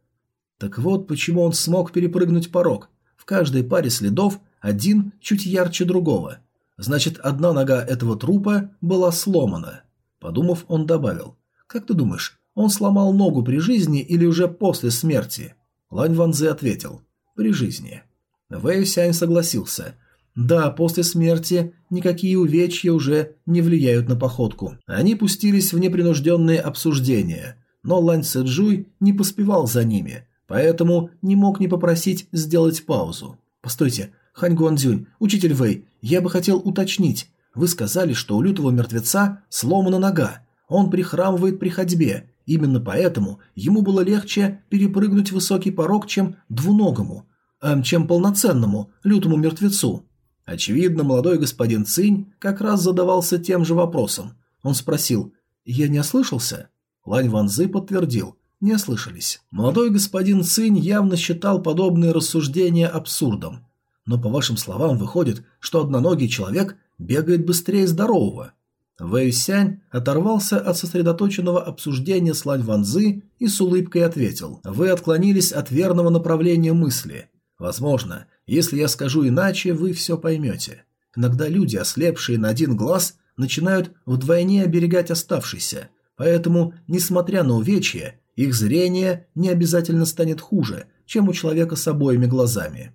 Speaker 1: Так вот, почему он смог перепрыгнуть порог. Каждой паре следов один чуть ярче другого. Значит, одна нога этого трупа была сломана. Подумав, он добавил. Как ты думаешь, он сломал ногу при жизни или уже после смерти? Лань Ванзы ответил. При жизни. Вэй Сянь согласился – да, после смерти никакие увечья уже не влияют на походку. Они пустились в непринужденные обсуждения, но Лань Сэджуй не поспевал за ними, поэтому не мог не попросить сделать паузу. «Постойте, Хань Гуанзюнь, учитель Вэй, я бы хотел уточнить. Вы сказали, что у лютого мертвеца сломана нога. Он прихрамывает при ходьбе. Именно поэтому ему было легче перепрыгнуть высокий порог, чем двуногому, эм, чем полноценному лютому мертвецу. Очевидно, молодой господин Цинь как раз задавался тем же вопросом. Он спросил «Я не ослышался?» Лань Ванзы подтвердил «Не ослышались». Молодой господин Цинь явно считал подобные рассуждения абсурдом. Но по вашим словам выходит, что одноногий человек бегает быстрее здорового. Вэй Сянь оторвался от сосредоточенного обсуждения с Лань Ванзы и с улыбкой ответил «Вы отклонились от верного направления мысли. Возможно, если я скажу иначе, вы все поймете. Иногда люди, ослепшие на один глаз, начинают вдвойне оберегать оставшийся, поэтому, несмотря на увечья, их зрение не обязательно станет хуже, чем у человека с обоими глазами.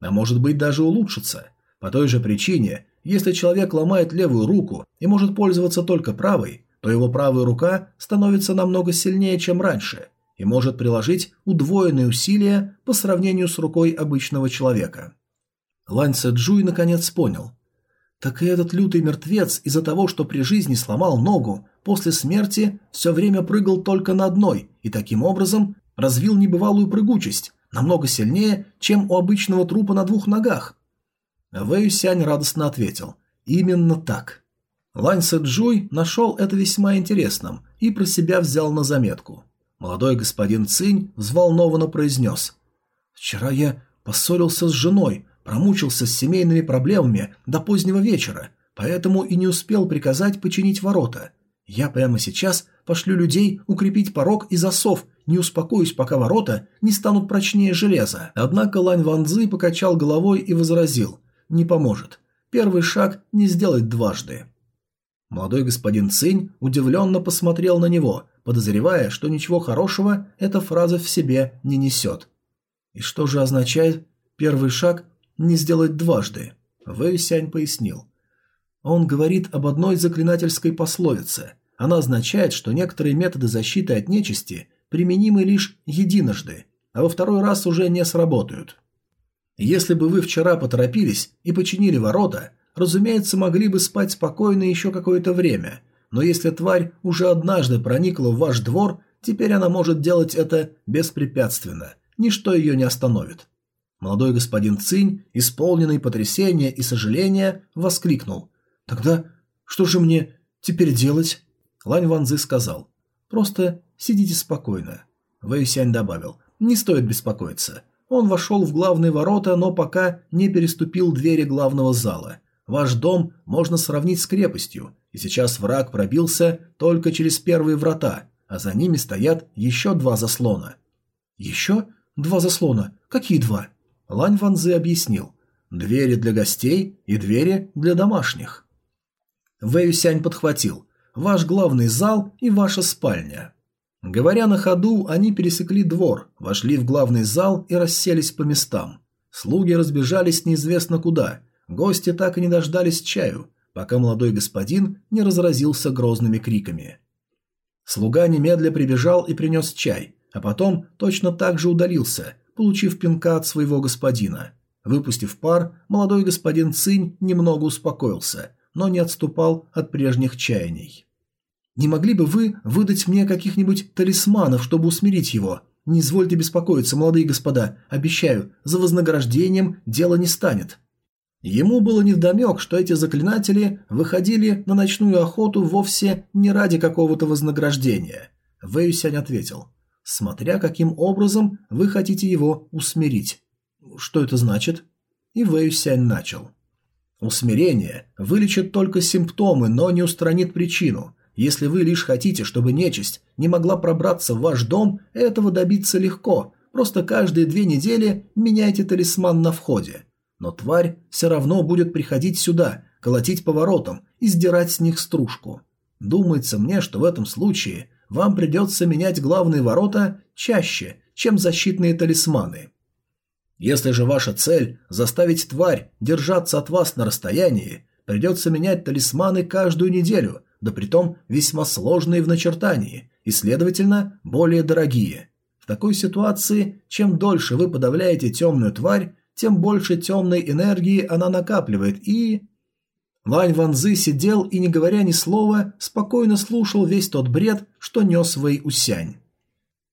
Speaker 1: А может быть даже улучшится. По той же причине, если человек ломает левую руку и может пользоваться только правой, то его правая рука становится намного сильнее, чем раньше, и может приложить удвоенные усилия по сравнению с рукой обычного человека. Лань Цзэджуй наконец понял. Так и этот лютый мертвец из-за того, что при жизни сломал ногу, после смерти все время прыгал только на одной и таким образом развил небывалую прыгучесть, намного сильнее, чем у обычного трупа на двух ногах. Вэй Сянь радостно ответил. Именно так. Лань Сэджуй нашел это весьма интересным и про себя взял на заметку. Молодой господин Цинь взволнованно произнес. «Вчера я поссорился с женой, промучился с семейными проблемами до позднего вечера, поэтому и не успел приказать починить ворота. Я прямо сейчас пошлю людей укрепить порог и засов, не успокоюсь, пока ворота не станут прочнее железа». Однако Лань Ванзы покачал головой и возразил. «Не поможет. Первый шаг не сделать дважды». Молодой господин Цинь удивленно посмотрел на него, подозревая, что ничего хорошего эта фраза в себе не несет. И что же означает «первый шаг не сделать дважды»? Вэй Сянь пояснил. Он говорит об одной заклинательской пословице. Она означает, что некоторые методы защиты от нечисти применимы лишь единожды, а во второй раз уже не сработают. Если бы вы вчера поторопились и починили ворота, разумеется, могли бы спать спокойно еще какое-то время – но если тварь уже однажды проникла в ваш двор, теперь она может делать это беспрепятственно. Ничто ее не остановит. Молодой господин Цинь, исполненный потрясения и сожаления, воскликнул. «Тогда что же мне теперь делать?» Лань Ванзы сказал. «Просто сидите спокойно». Вэйсянь добавил. «Не стоит беспокоиться». Он вошел в главные ворота, но пока не переступил двери главного зала. Ваш дом можно сравнить с крепостью, и сейчас враг пробился только через первые врата, а за ними стоят еще два заслона. Еще два заслона? Какие два? Лань Ванзы объяснил. Двери для гостей и двери для домашних. Вэй Сянь подхватил. Ваш главный зал и ваша спальня. Говоря на ходу, они пересекли двор, вошли в главный зал и расселись по местам. Слуги разбежались неизвестно куда. Гости так и не дождались чаю, пока молодой господин не разразился грозными криками. Слуга немедля прибежал и принес чай, а потом точно так же удалился, получив пинка от своего господина. Выпустив пар, молодой господин Цинь немного успокоился, но не отступал от прежних чаяний. «Не могли бы вы выдать мне каких-нибудь талисманов, чтобы усмирить его? Не извольте беспокоиться, молодые господа, обещаю, за вознаграждением дело не станет». Ему было невдомек, что эти заклинатели выходили на ночную охоту вовсе не ради какого-то вознаграждения. Вэйюсянь ответил, «Смотря каким образом вы хотите его усмирить». «Что это значит?» И Вэйюсянь начал. «Усмирение вылечит только симптомы, но не устранит причину. Если вы лишь хотите, чтобы нечисть не могла пробраться в ваш дом, этого добиться легко. Просто каждые две недели меняйте талисман на входе но тварь все равно будет приходить сюда, колотить по воротам и сдирать с них стружку. Думается мне, что в этом случае вам придется менять главные ворота чаще, чем защитные талисманы. Если же ваша цель – заставить тварь держаться от вас на расстоянии, придется менять талисманы каждую неделю, да притом весьма сложные в начертании и, следовательно, более дорогие. В такой ситуации, чем дольше вы подавляете темную тварь, тем больше темной энергии она накапливает и... Вань Ванзы сидел и, не говоря ни слова, спокойно слушал весь тот бред, что нес Вэй Усянь.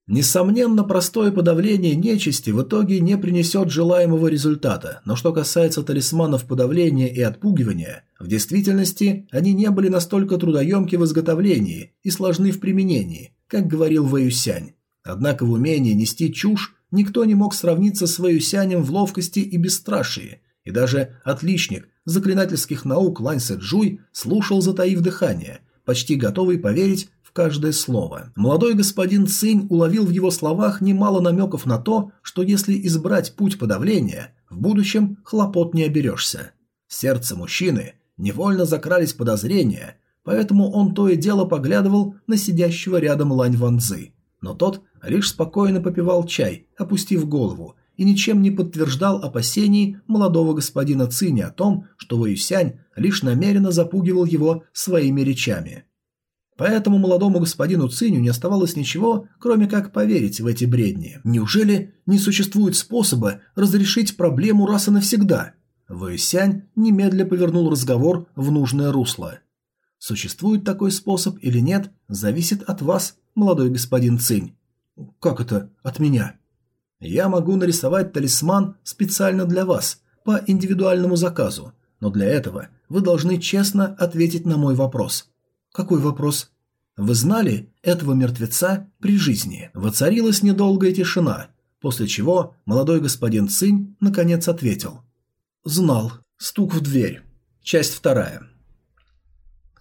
Speaker 1: Несомненно, простое подавление нечисти в итоге не принесет желаемого результата, но что касается талисманов подавления и отпугивания, в действительности они не были настолько трудоемки в изготовлении и сложны в применении, как говорил Вэюсянь. Однако в умении нести чушь Никто не мог сравниться с Вэюсянем в ловкости и бесстрашии, и даже отличник заклинательских наук Лань Сэджуй слушал, затаив дыхание, почти готовый поверить в каждое слово. Молодой господин Цинь уловил в его словах немало намеков на то, что если избрать путь подавления, в будущем хлопот не оберешься. В сердце мужчины невольно закрались подозрения, поэтому он то и дело поглядывал на сидящего рядом Лань Ванзы. Но тот лишь спокойно попивал чай, опустив голову, и ничем не подтверждал опасений молодого господина Цини о том, что Вэйюсянь лишь намеренно запугивал его своими речами. Поэтому молодому господину Циню не оставалось ничего, кроме как поверить в эти бредни. Неужели не существует способа разрешить проблему раз и навсегда? Вэйсянь немедля повернул разговор в нужное русло. Существует такой способ или нет, зависит от вас, молодой господин Цинь. «Как это от меня?» «Я могу нарисовать талисман специально для вас, по индивидуальному заказу, но для этого вы должны честно ответить на мой вопрос». «Какой вопрос?» «Вы знали этого мертвеца при жизни?» Воцарилась недолгая тишина, после чего молодой господин Цинь наконец ответил. «Знал. Стук в дверь. Часть вторая.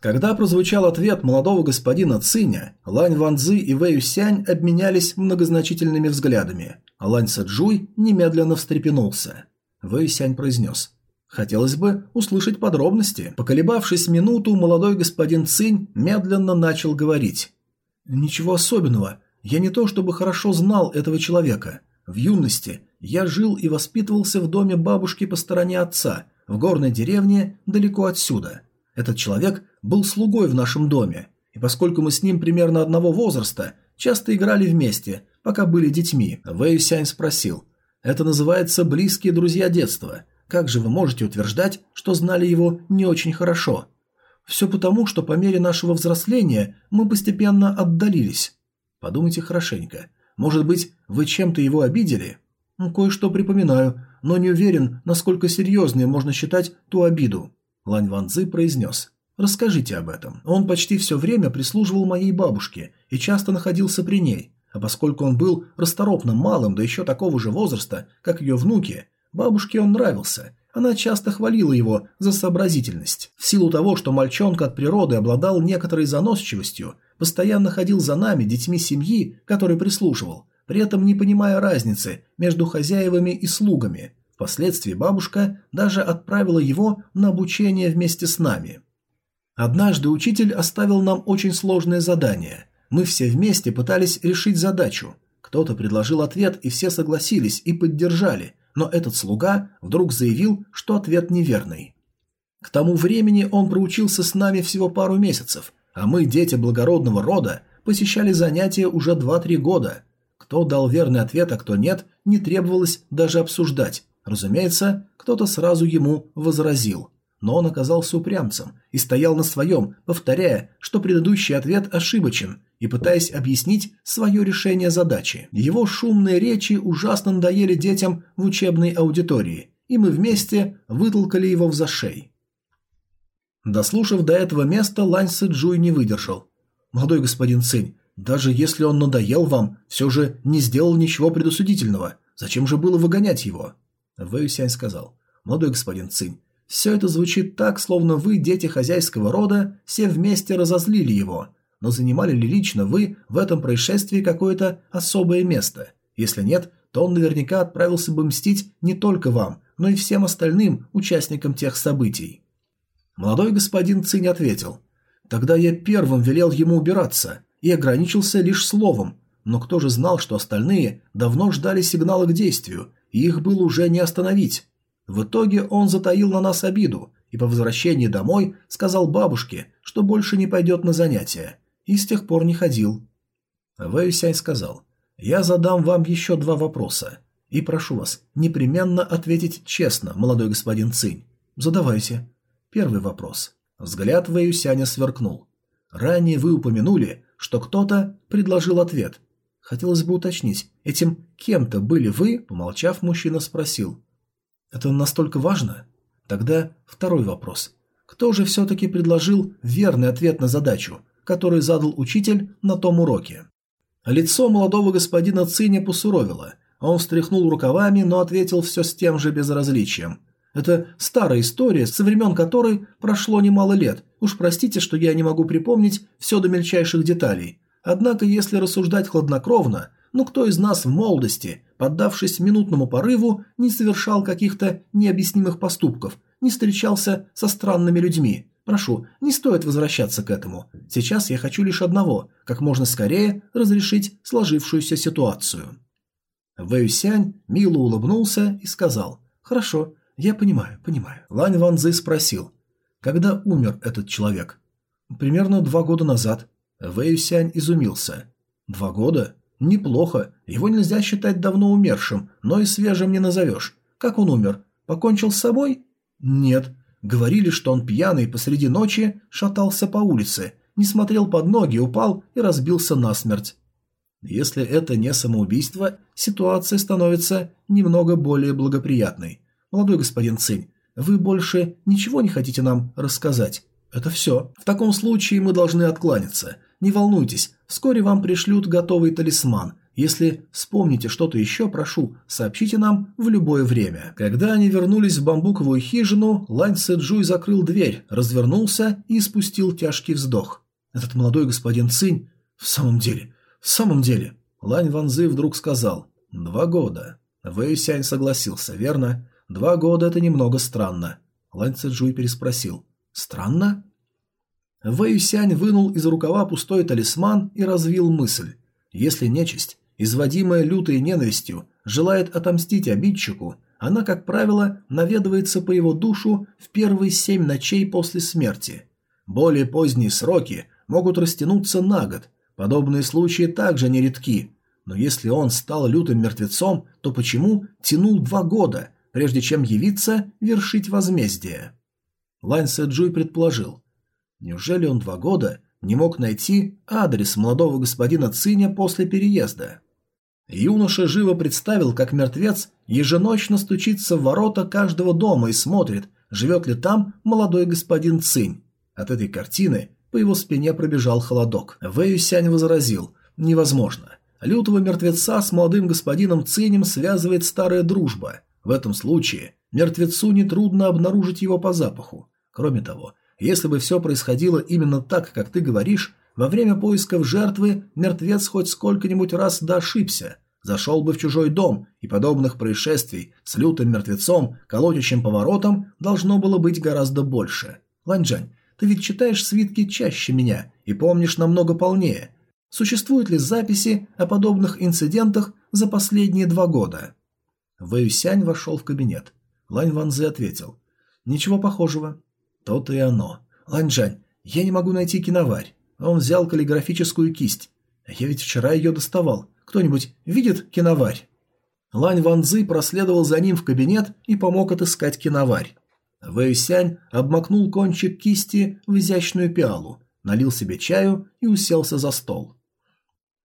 Speaker 1: Когда прозвучал ответ молодого господина Циня, Лань Ванзы и Вэй Сянь обменялись многозначительными взглядами, Лань Саджуй немедленно встрепенулся. Вэй Сянь произнес «Хотелось бы услышать подробности». Поколебавшись минуту, молодой господин Цинь медленно начал говорить. «Ничего особенного. Я не то чтобы хорошо знал этого человека. В юности я жил и воспитывался в доме бабушки по стороне отца, в горной деревне далеко отсюда». Этот человек был слугой в нашем доме, и поскольку мы с ним примерно одного возраста, часто играли вместе, пока были детьми, Вэй Сянь спросил. «Это называется близкие друзья детства. Как же вы можете утверждать, что знали его не очень хорошо?» «Все потому, что по мере нашего взросления мы постепенно отдалились». «Подумайте хорошенько. Может быть, вы чем-то его обидели?» «Кое-что припоминаю, но не уверен, насколько серьезной можно считать ту обиду». Лань Ванзы произнес. «Расскажите об этом. Он почти все время прислуживал моей бабушке и часто находился при ней. А поскольку он был расторопным малым, да еще такого же возраста, как ее внуки, бабушке он нравился. она часто хвалила его за сообразительность. В силу того, что мальчонка от природы обладал некоторой заносчивостью, постоянно ходил за нами, детьми семьи, который прислушивал, при этом не понимая разницы между хозяевами и слугами. Впоследствии бабушка даже отправила его на обучение вместе с нами. Однажды учитель оставил нам очень сложное задание. Мы все вместе пытались решить задачу. Кто-то предложил ответ, и все согласились и поддержали, но этот слуга вдруг заявил, что ответ неверный. К тому времени он проучился с нами всего пару месяцев, а мы, дети благородного рода, посещали занятия уже 2-3 года. Кто дал верный ответ, а кто нет, не требовалось даже обсуждать. Разумеется, кто-то сразу ему возразил. Но он оказался упрямцем и стоял на своем, повторяя, что предыдущий ответ ошибочен, и пытаясь объяснить свое решение задачи. Его шумные речи ужасно надоели детям в учебной аудитории, и мы вместе вытолкали его в зашей. Дослушав до этого места, Лань Джуй не выдержал. «Молодой господин Цинь, даже если он надоел вам, все же не сделал ничего предосудительного. Зачем же было выгонять его?» Вэй Сянь сказал. «Молодой господин Цинь, все это звучит так, словно вы, дети хозяйского рода, все вместе разозлили его. Но занимали ли лично вы в этом происшествии какое-то особое место? Если нет, то он наверняка отправился бы мстить не только вам, но и всем остальным участникам тех событий. Молодой господин Цинь ответил. Тогда я первым велел ему убираться и ограничился лишь словом, но кто же знал, что остальные давно ждали сигнала к действию, и их было уже не остановить. В итоге он затаил на нас обиду и по возвращении домой сказал бабушке, что больше не пойдет на занятия и с тех пор не ходил. Вэйсянь сказал, «Я задам вам еще два вопроса, и прошу вас непременно ответить честно, молодой господин Цинь. Задавайте». Первый вопрос. Взгляд Вэйсяня сверкнул. Ранее вы упомянули, что кто-то предложил ответ. Хотелось бы уточнить, этим кем-то были вы, помолчав, мужчина спросил. Это настолько важно? Тогда второй вопрос. Кто же все-таки предложил верный ответ на задачу, который задал учитель на том уроке. Лицо молодого господина Циня посуровило. Он встряхнул рукавами, но ответил все с тем же безразличием. Это старая история, со времен которой прошло немало лет. Уж простите, что я не могу припомнить все до мельчайших деталей. Однако, если рассуждать хладнокровно, ну кто из нас в молодости, поддавшись минутному порыву, не совершал каких-то необъяснимых поступков, не встречался со странными людьми, Прошу, не стоит возвращаться к этому. Сейчас я хочу лишь одного – как можно скорее разрешить сложившуюся ситуацию». Вэйсянь мило улыбнулся и сказал «Хорошо, я понимаю, понимаю». Лань Ван спросил «Когда умер этот человек?» «Примерно два года назад». Вэйсянь изумился. «Два года? Неплохо. Его нельзя считать давно умершим, но и свежим не назовешь. Как он умер? Покончил с собой?» «Нет. Говорили, что он пьяный посреди ночи шатался по улице, не смотрел под ноги, упал и разбился насмерть. Если это не самоубийство, ситуация становится немного более благоприятной. Молодой господин Цинь, вы больше ничего не хотите нам рассказать? Это все. В таком случае мы должны откланяться. Не волнуйтесь, вскоре вам пришлют готовый талисман, если вспомните что-то еще, прошу, сообщите нам в любое время. Когда они вернулись в бамбуковую хижину, Лань Сэджуй закрыл дверь, развернулся и спустил тяжкий вздох. Этот молодой господин Цинь... В самом деле, в самом деле... Лань Ванзы вдруг сказал. Два года. Вэй Сянь согласился, верно? Два года это немного странно. Лань Цзюй переспросил. Странно? Вэй Сянь вынул из рукава пустой талисман и развил мысль. Если нечисть изводимая лютой ненавистью, желает отомстить обидчику, она, как правило, наведывается по его душу в первые семь ночей после смерти. Более поздние сроки могут растянуться на год, подобные случаи также нередки, но если он стал лютым мертвецом, то почему тянул два года, прежде чем явиться вершить возмездие? Лань Сэджуй предположил. Неужели он два года не мог найти адрес молодого господина Циня после переезда? Юноша живо представил, как мертвец еженочно стучится в ворота каждого дома и смотрит, живет ли там молодой господин Цинь. От этой картины по его спине пробежал холодок. Вэйюсянь возразил «Невозможно. Лютого мертвеца с молодым господином Цинем связывает старая дружба. В этом случае Мертвецу нетрудно обнаружить его по запаху. Кроме того, если бы все происходило именно так, как ты говоришь, во время поисков жертвы мертвец хоть сколько-нибудь раз да ошибся, зашел бы в чужой дом, и подобных происшествий с лютым мертвецом, колотящим поворотом, должно было быть гораздо больше. Ланьжань, ты ведь читаешь свитки чаще меня и помнишь намного полнее. Существуют ли записи о подобных инцидентах за последние два года? Вэйюсянь вошел в кабинет. Лань Ванзе ответил. Ничего похожего. То-то и оно. Ланьжань, я не могу найти киноварь. Он взял каллиграфическую кисть. Я ведь вчера ее доставал. Кто-нибудь видит киноварь? Лань Ванзы проследовал за ним в кабинет и помог отыскать киноварь. Вэйсянь обмакнул кончик кисти в изящную пиалу, налил себе чаю и уселся за стол.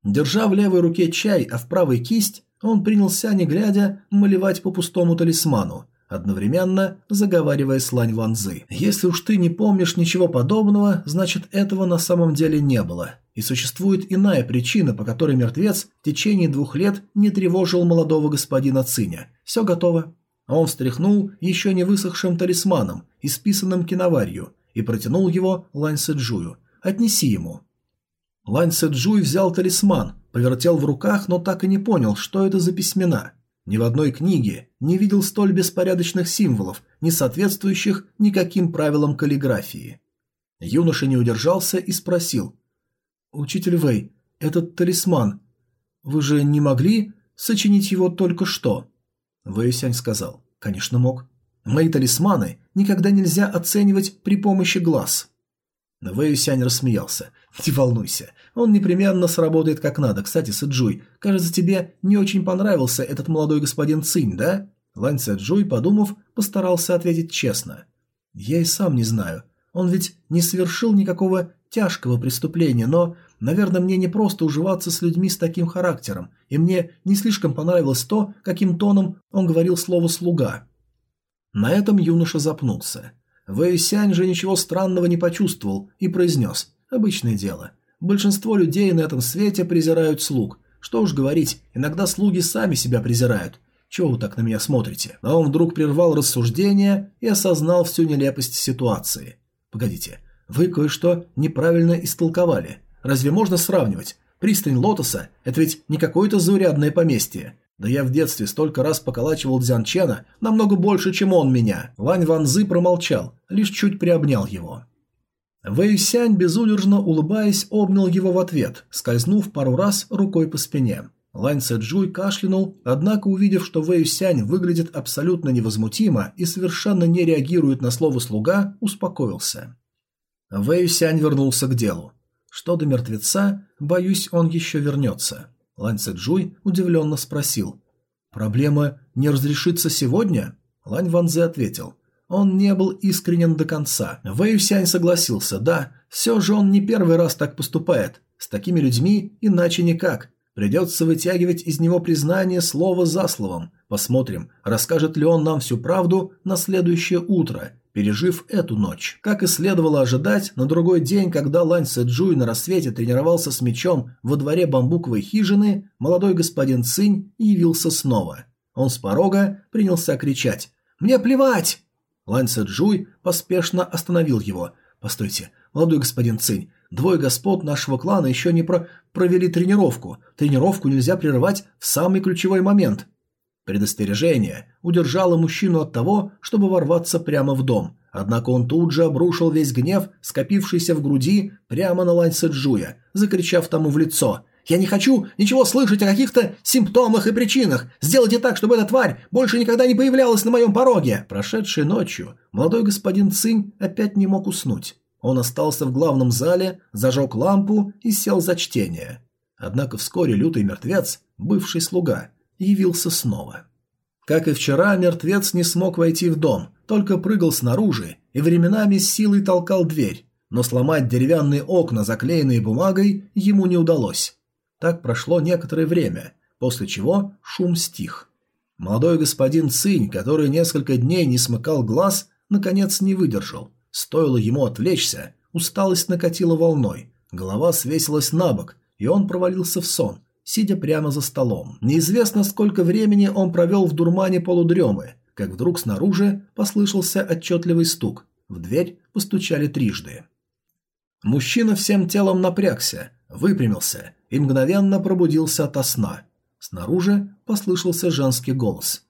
Speaker 1: Держа в левой руке чай, а в правой кисть, он принялся, не глядя, малевать по пустому талисману, одновременно заговаривая с Лань Ванзы. «Если уж ты не помнишь ничего подобного, значит этого на самом деле не было. И существует иная причина, по которой мертвец в течение двух лет не тревожил молодого господина Циня. Все готово». Он встряхнул еще не высохшим талисманом, исписанным киноварью, и протянул его Лань Сэджую. «Отнеси ему». Лань Сэджуй взял талисман, повертел в руках, но так и не понял, что это за письмена – ни в одной книге не видел столь беспорядочных символов, не соответствующих никаким правилам каллиграфии. Юноша не удержался и спросил. «Учитель Вэй, этот талисман, вы же не могли сочинить его только что?» Вэйсянь сказал. «Конечно мог. Мои талисманы никогда нельзя оценивать при помощи глаз». Вэйсянь рассмеялся. «Не волнуйся, он непременно сработает как надо. Кстати, Сэджуй, кажется, тебе не очень понравился этот молодой господин Цинь, да?» Лань Сэджуй, подумав, постарался ответить честно. «Я и сам не знаю. Он ведь не совершил никакого тяжкого преступления, но, наверное, мне не просто уживаться с людьми с таким характером, и мне не слишком понравилось то, каким тоном он говорил слово «слуга». На этом юноша запнулся. Вэйсянь же ничего странного не почувствовал и произнес «Обычное дело». Большинство людей на этом свете презирают слуг. Что уж говорить, иногда слуги сами себя презирают. Чего вы так на меня смотрите? А он вдруг прервал рассуждение и осознал всю нелепость ситуации. Погодите, вы кое-что неправильно истолковали. Разве можно сравнивать? Пристань Лотоса – это ведь не какое-то заурядное поместье. Да я в детстве столько раз поколачивал Дзян Чена намного больше, чем он меня. Лань Ванзы промолчал, лишь чуть приобнял его. Вэйсянь, безудержно улыбаясь, обнял его в ответ, скользнув пару раз рукой по спине. Лань Сэджуй кашлянул, однако, увидев, что Вэйсянь выглядит абсолютно невозмутимо и совершенно не реагирует на слово «слуга», успокоился. Вэйсянь вернулся к делу. Что до мертвеца, боюсь, он еще вернется. Лань Сэджуй удивленно спросил. «Проблема не разрешится сегодня?» Лань Ванзе ответил. Он не был искренен до конца. Вэйюсянь согласился, да, все же он не первый раз так поступает. С такими людьми иначе никак. Придется вытягивать из него признание слово за словом. Посмотрим, расскажет ли он нам всю правду на следующее утро, пережив эту ночь. Как и следовало ожидать, на другой день, когда Лань Сэджуй на рассвете тренировался с мечом во дворе бамбуковой хижины, молодой господин Цинь явился снова. Он с порога принялся кричать «Мне плевать! Лань Сэджуй поспешно остановил его. «Постойте, молодой господин Цинь, двое господ нашего клана еще не про... провели тренировку. Тренировку нельзя прерывать в самый ключевой момент». Предостережение удержало мужчину от того, чтобы ворваться прямо в дом. Однако он тут же обрушил весь гнев, скопившийся в груди, прямо на Лань Сэджуя, закричав тому в лицо – я не хочу ничего слышать о каких-то симптомах и причинах. Сделайте так, чтобы эта тварь больше никогда не появлялась на моем пороге. Прошедшей ночью молодой господин Цинь опять не мог уснуть. Он остался в главном зале, зажег лампу и сел за чтение. Однако вскоре лютый мертвец, бывший слуга, явился снова. Как и вчера, мертвец не смог войти в дом, только прыгал снаружи и временами с силой толкал дверь, но сломать деревянные окна, заклеенные бумагой, ему не удалось. Так прошло некоторое время, после чего шум стих. Молодой господин Цинь, который несколько дней не смыкал глаз, наконец не выдержал. Стоило ему отвлечься, усталость накатила волной, голова свесилась на бок, и он провалился в сон, сидя прямо за столом. Неизвестно, сколько времени он провел в дурмане полудремы, как вдруг снаружи послышался отчетливый стук. В дверь постучали трижды. Мужчина всем телом напрягся, выпрямился и мгновенно пробудился ото сна. Снаружи послышался женский голос.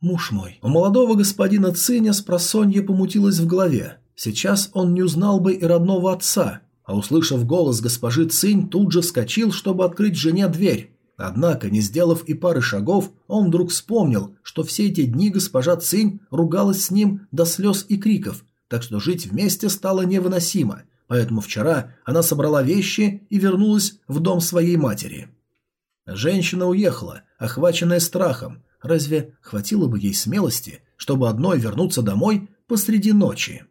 Speaker 1: «Муж мой». У молодого господина Циня с просонья помутилось в голове. Сейчас он не узнал бы и родного отца, а услышав голос госпожи Цинь, тут же вскочил, чтобы открыть жене дверь. Однако, не сделав и пары шагов, он вдруг вспомнил, что все эти дни госпожа Цинь ругалась с ним до слез и криков, так что жить вместе стало невыносимо, поэтому вчера она собрала вещи и вернулась в дом своей матери. Женщина уехала, охваченная страхом. Разве хватило бы ей смелости, чтобы одной вернуться домой посреди ночи?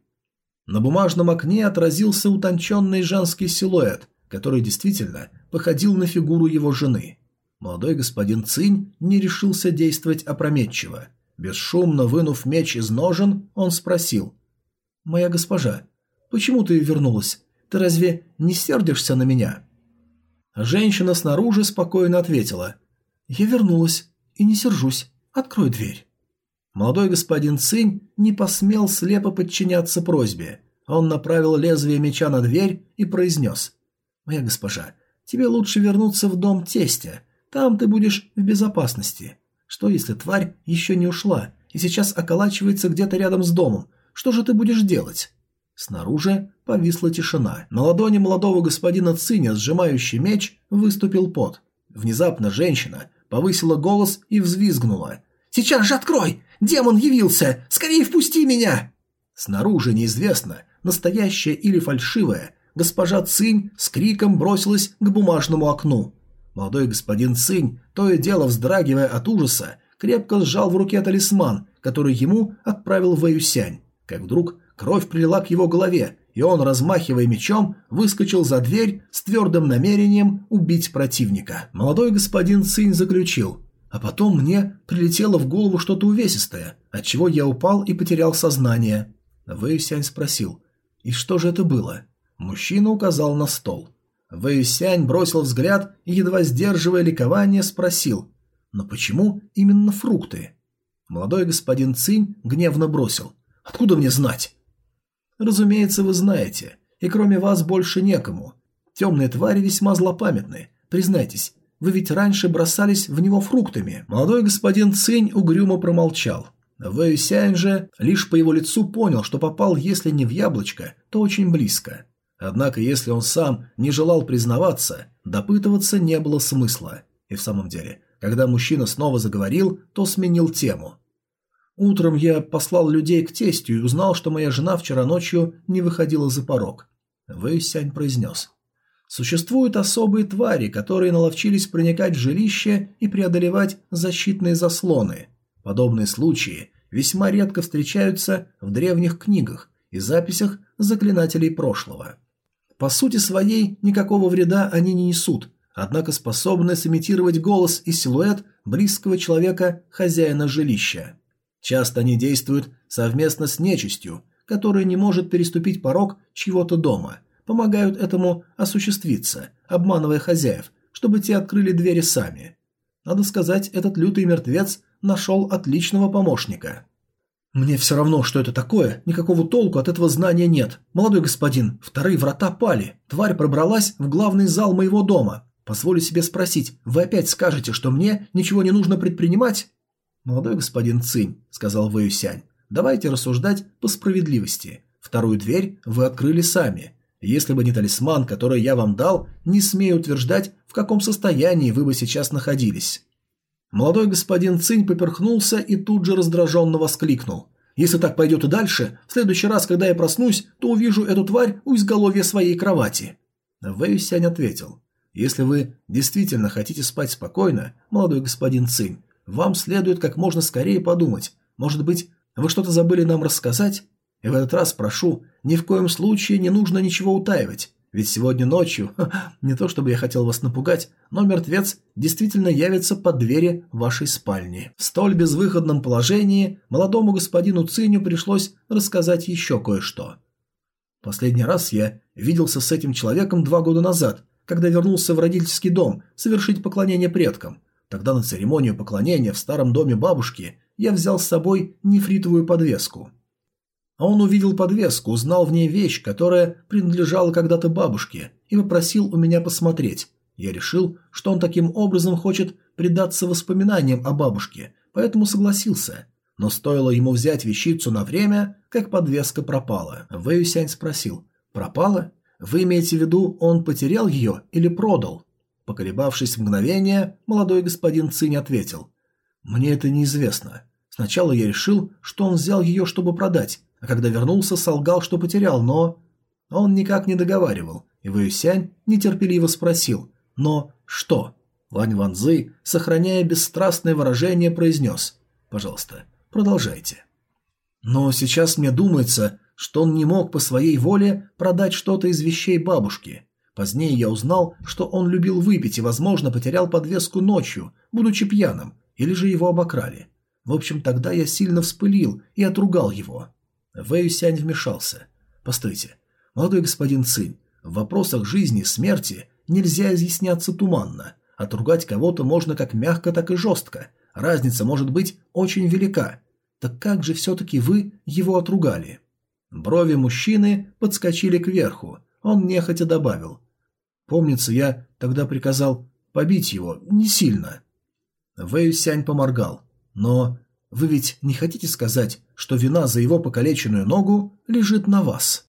Speaker 1: На бумажном окне отразился утонченный женский силуэт, который действительно походил на фигуру его жены. Молодой господин Цинь не решился действовать опрометчиво. Бесшумно вынув меч из ножен, он спросил. «Моя госпожа, почему ты вернулась? Ты разве не сердишься на меня?» Женщина снаружи спокойно ответила. «Я вернулась и не сержусь. Открой дверь». Молодой господин Цинь не посмел слепо подчиняться просьбе. Он направил лезвие меча на дверь и произнес. «Моя госпожа, тебе лучше вернуться в дом тестя. Там ты будешь в безопасности. Что, если тварь еще не ушла и сейчас околачивается где-то рядом с домом? Что же ты будешь делать?» Снаружи повисла тишина. На ладони молодого господина Циня, сжимающий меч, выступил пот. Внезапно женщина повысила голос и взвизгнула. «Сейчас же открой! Демон явился! Скорее впусти меня!» Снаружи неизвестно, настоящая или фальшивая, госпожа Цинь с криком бросилась к бумажному окну. Молодой господин Цинь, то и дело вздрагивая от ужаса, крепко сжал в руке талисман, который ему отправил Вэюсянь, как вдруг кровь прилила к его голове, и он, размахивая мечом, выскочил за дверь с твердым намерением убить противника. Молодой господин Цинь заключил, а потом мне прилетело в голову что-то увесистое, отчего я упал и потерял сознание. Вэйсянь спросил, и что же это было? Мужчина указал на стол. Вэйсянь бросил взгляд и, едва сдерживая ликование, спросил, «Но почему именно фрукты?» Молодой господин Цинь гневно бросил, «Откуда мне знать?» «Разумеется, вы знаете, и кроме вас больше некому. Темные твари весьма злопамятны. Признайтесь, вы ведь раньше бросались в него фруктами». Молодой господин Цинь угрюмо промолчал. Вэйсянь же лишь по его лицу понял, что попал, если не в яблочко, то очень близко. Однако, если он сам не желал признаваться, допытываться не было смысла. И в самом деле, когда мужчина снова заговорил, то сменил тему. «Утром я послал людей к тестю и узнал, что моя жена вчера ночью не выходила за порог». Вэйсянь произнес. «Существуют особые твари, которые наловчились проникать в жилище и преодолевать защитные заслоны. Подобные случаи весьма редко встречаются в древних книгах и записях заклинателей прошлого. По сути своей, никакого вреда они не несут, однако способны сымитировать голос и силуэт близкого человека, хозяина жилища. Часто они действуют совместно с нечистью, которая не может переступить порог чьего-то дома, помогают этому осуществиться, обманывая хозяев, чтобы те открыли двери сами. Надо сказать, этот лютый мертвец нашел отличного помощника. «Мне все равно, что это такое, никакого толку от этого знания нет. Молодой господин, вторые врата пали. Тварь пробралась в главный зал моего дома. Позволю себе спросить, вы опять скажете, что мне ничего не нужно предпринимать?» «Молодой господин Цинь», — сказал Вэюсянь, — «давайте рассуждать по справедливости. Вторую дверь вы открыли сами. Если бы не талисман, который я вам дал, не смею утверждать, в каком состоянии вы бы сейчас находились». Молодой господин Цинь поперхнулся и тут же раздраженно воскликнул. «Если так пойдет и дальше, в следующий раз, когда я проснусь, то увижу эту тварь у изголовья своей кровати». Вэй Сянь ответил. «Если вы действительно хотите спать спокойно, молодой господин Цинь, вам следует как можно скорее подумать. Может быть, вы что-то забыли нам рассказать? И в этот раз прошу, ни в коем случае не нужно ничего утаивать. Ведь сегодня ночью, не то чтобы я хотел вас напугать, но мертвец действительно явится под двери вашей спальни. В столь безвыходном положении молодому господину Циню пришлось рассказать еще кое-что. Последний раз я виделся с этим человеком два года назад, когда вернулся в родительский дом совершить поклонение предкам. Тогда на церемонию поклонения в старом доме бабушки я взял с собой нефритовую подвеску. А он увидел подвеску, узнал в ней вещь, которая принадлежала когда-то бабушке, и попросил у меня посмотреть. Я решил, что он таким образом хочет предаться воспоминаниям о бабушке, поэтому согласился. Но стоило ему взять вещицу на время, как подвеска пропала. Вэйюсянь спросил, «Пропала? Вы имеете в виду, он потерял ее или продал?» Поколебавшись мгновение, молодой господин Цинь ответил, «Мне это неизвестно. Сначала я решил, что он взял ее, чтобы продать, а когда вернулся, солгал, что потерял, но... Он никак не договаривал, и Вэйюсянь нетерпеливо спросил «Но что?». Лань Ванзы, сохраняя бесстрастное выражение, произнес «Пожалуйста, продолжайте». Но сейчас мне думается, что он не мог по своей воле продать что-то из вещей бабушки. Позднее я узнал, что он любил выпить и, возможно, потерял подвеску ночью, будучи пьяным, или же его обокрали. В общем, тогда я сильно вспылил и отругал его. Вэй Сянь вмешался. «Постойте, молодой господин Цинь, в вопросах жизни и смерти нельзя изъясняться туманно. Отругать кого-то можно как мягко, так и жестко. Разница может быть очень велика. Так как же все-таки вы его отругали?» Брови мужчины подскочили кверху. Он нехотя добавил. «Помнится, я тогда приказал побить его не сильно». Вэй Сянь поморгал. «Но вы ведь не хотите сказать, что вина за его покалеченную ногу лежит на вас?»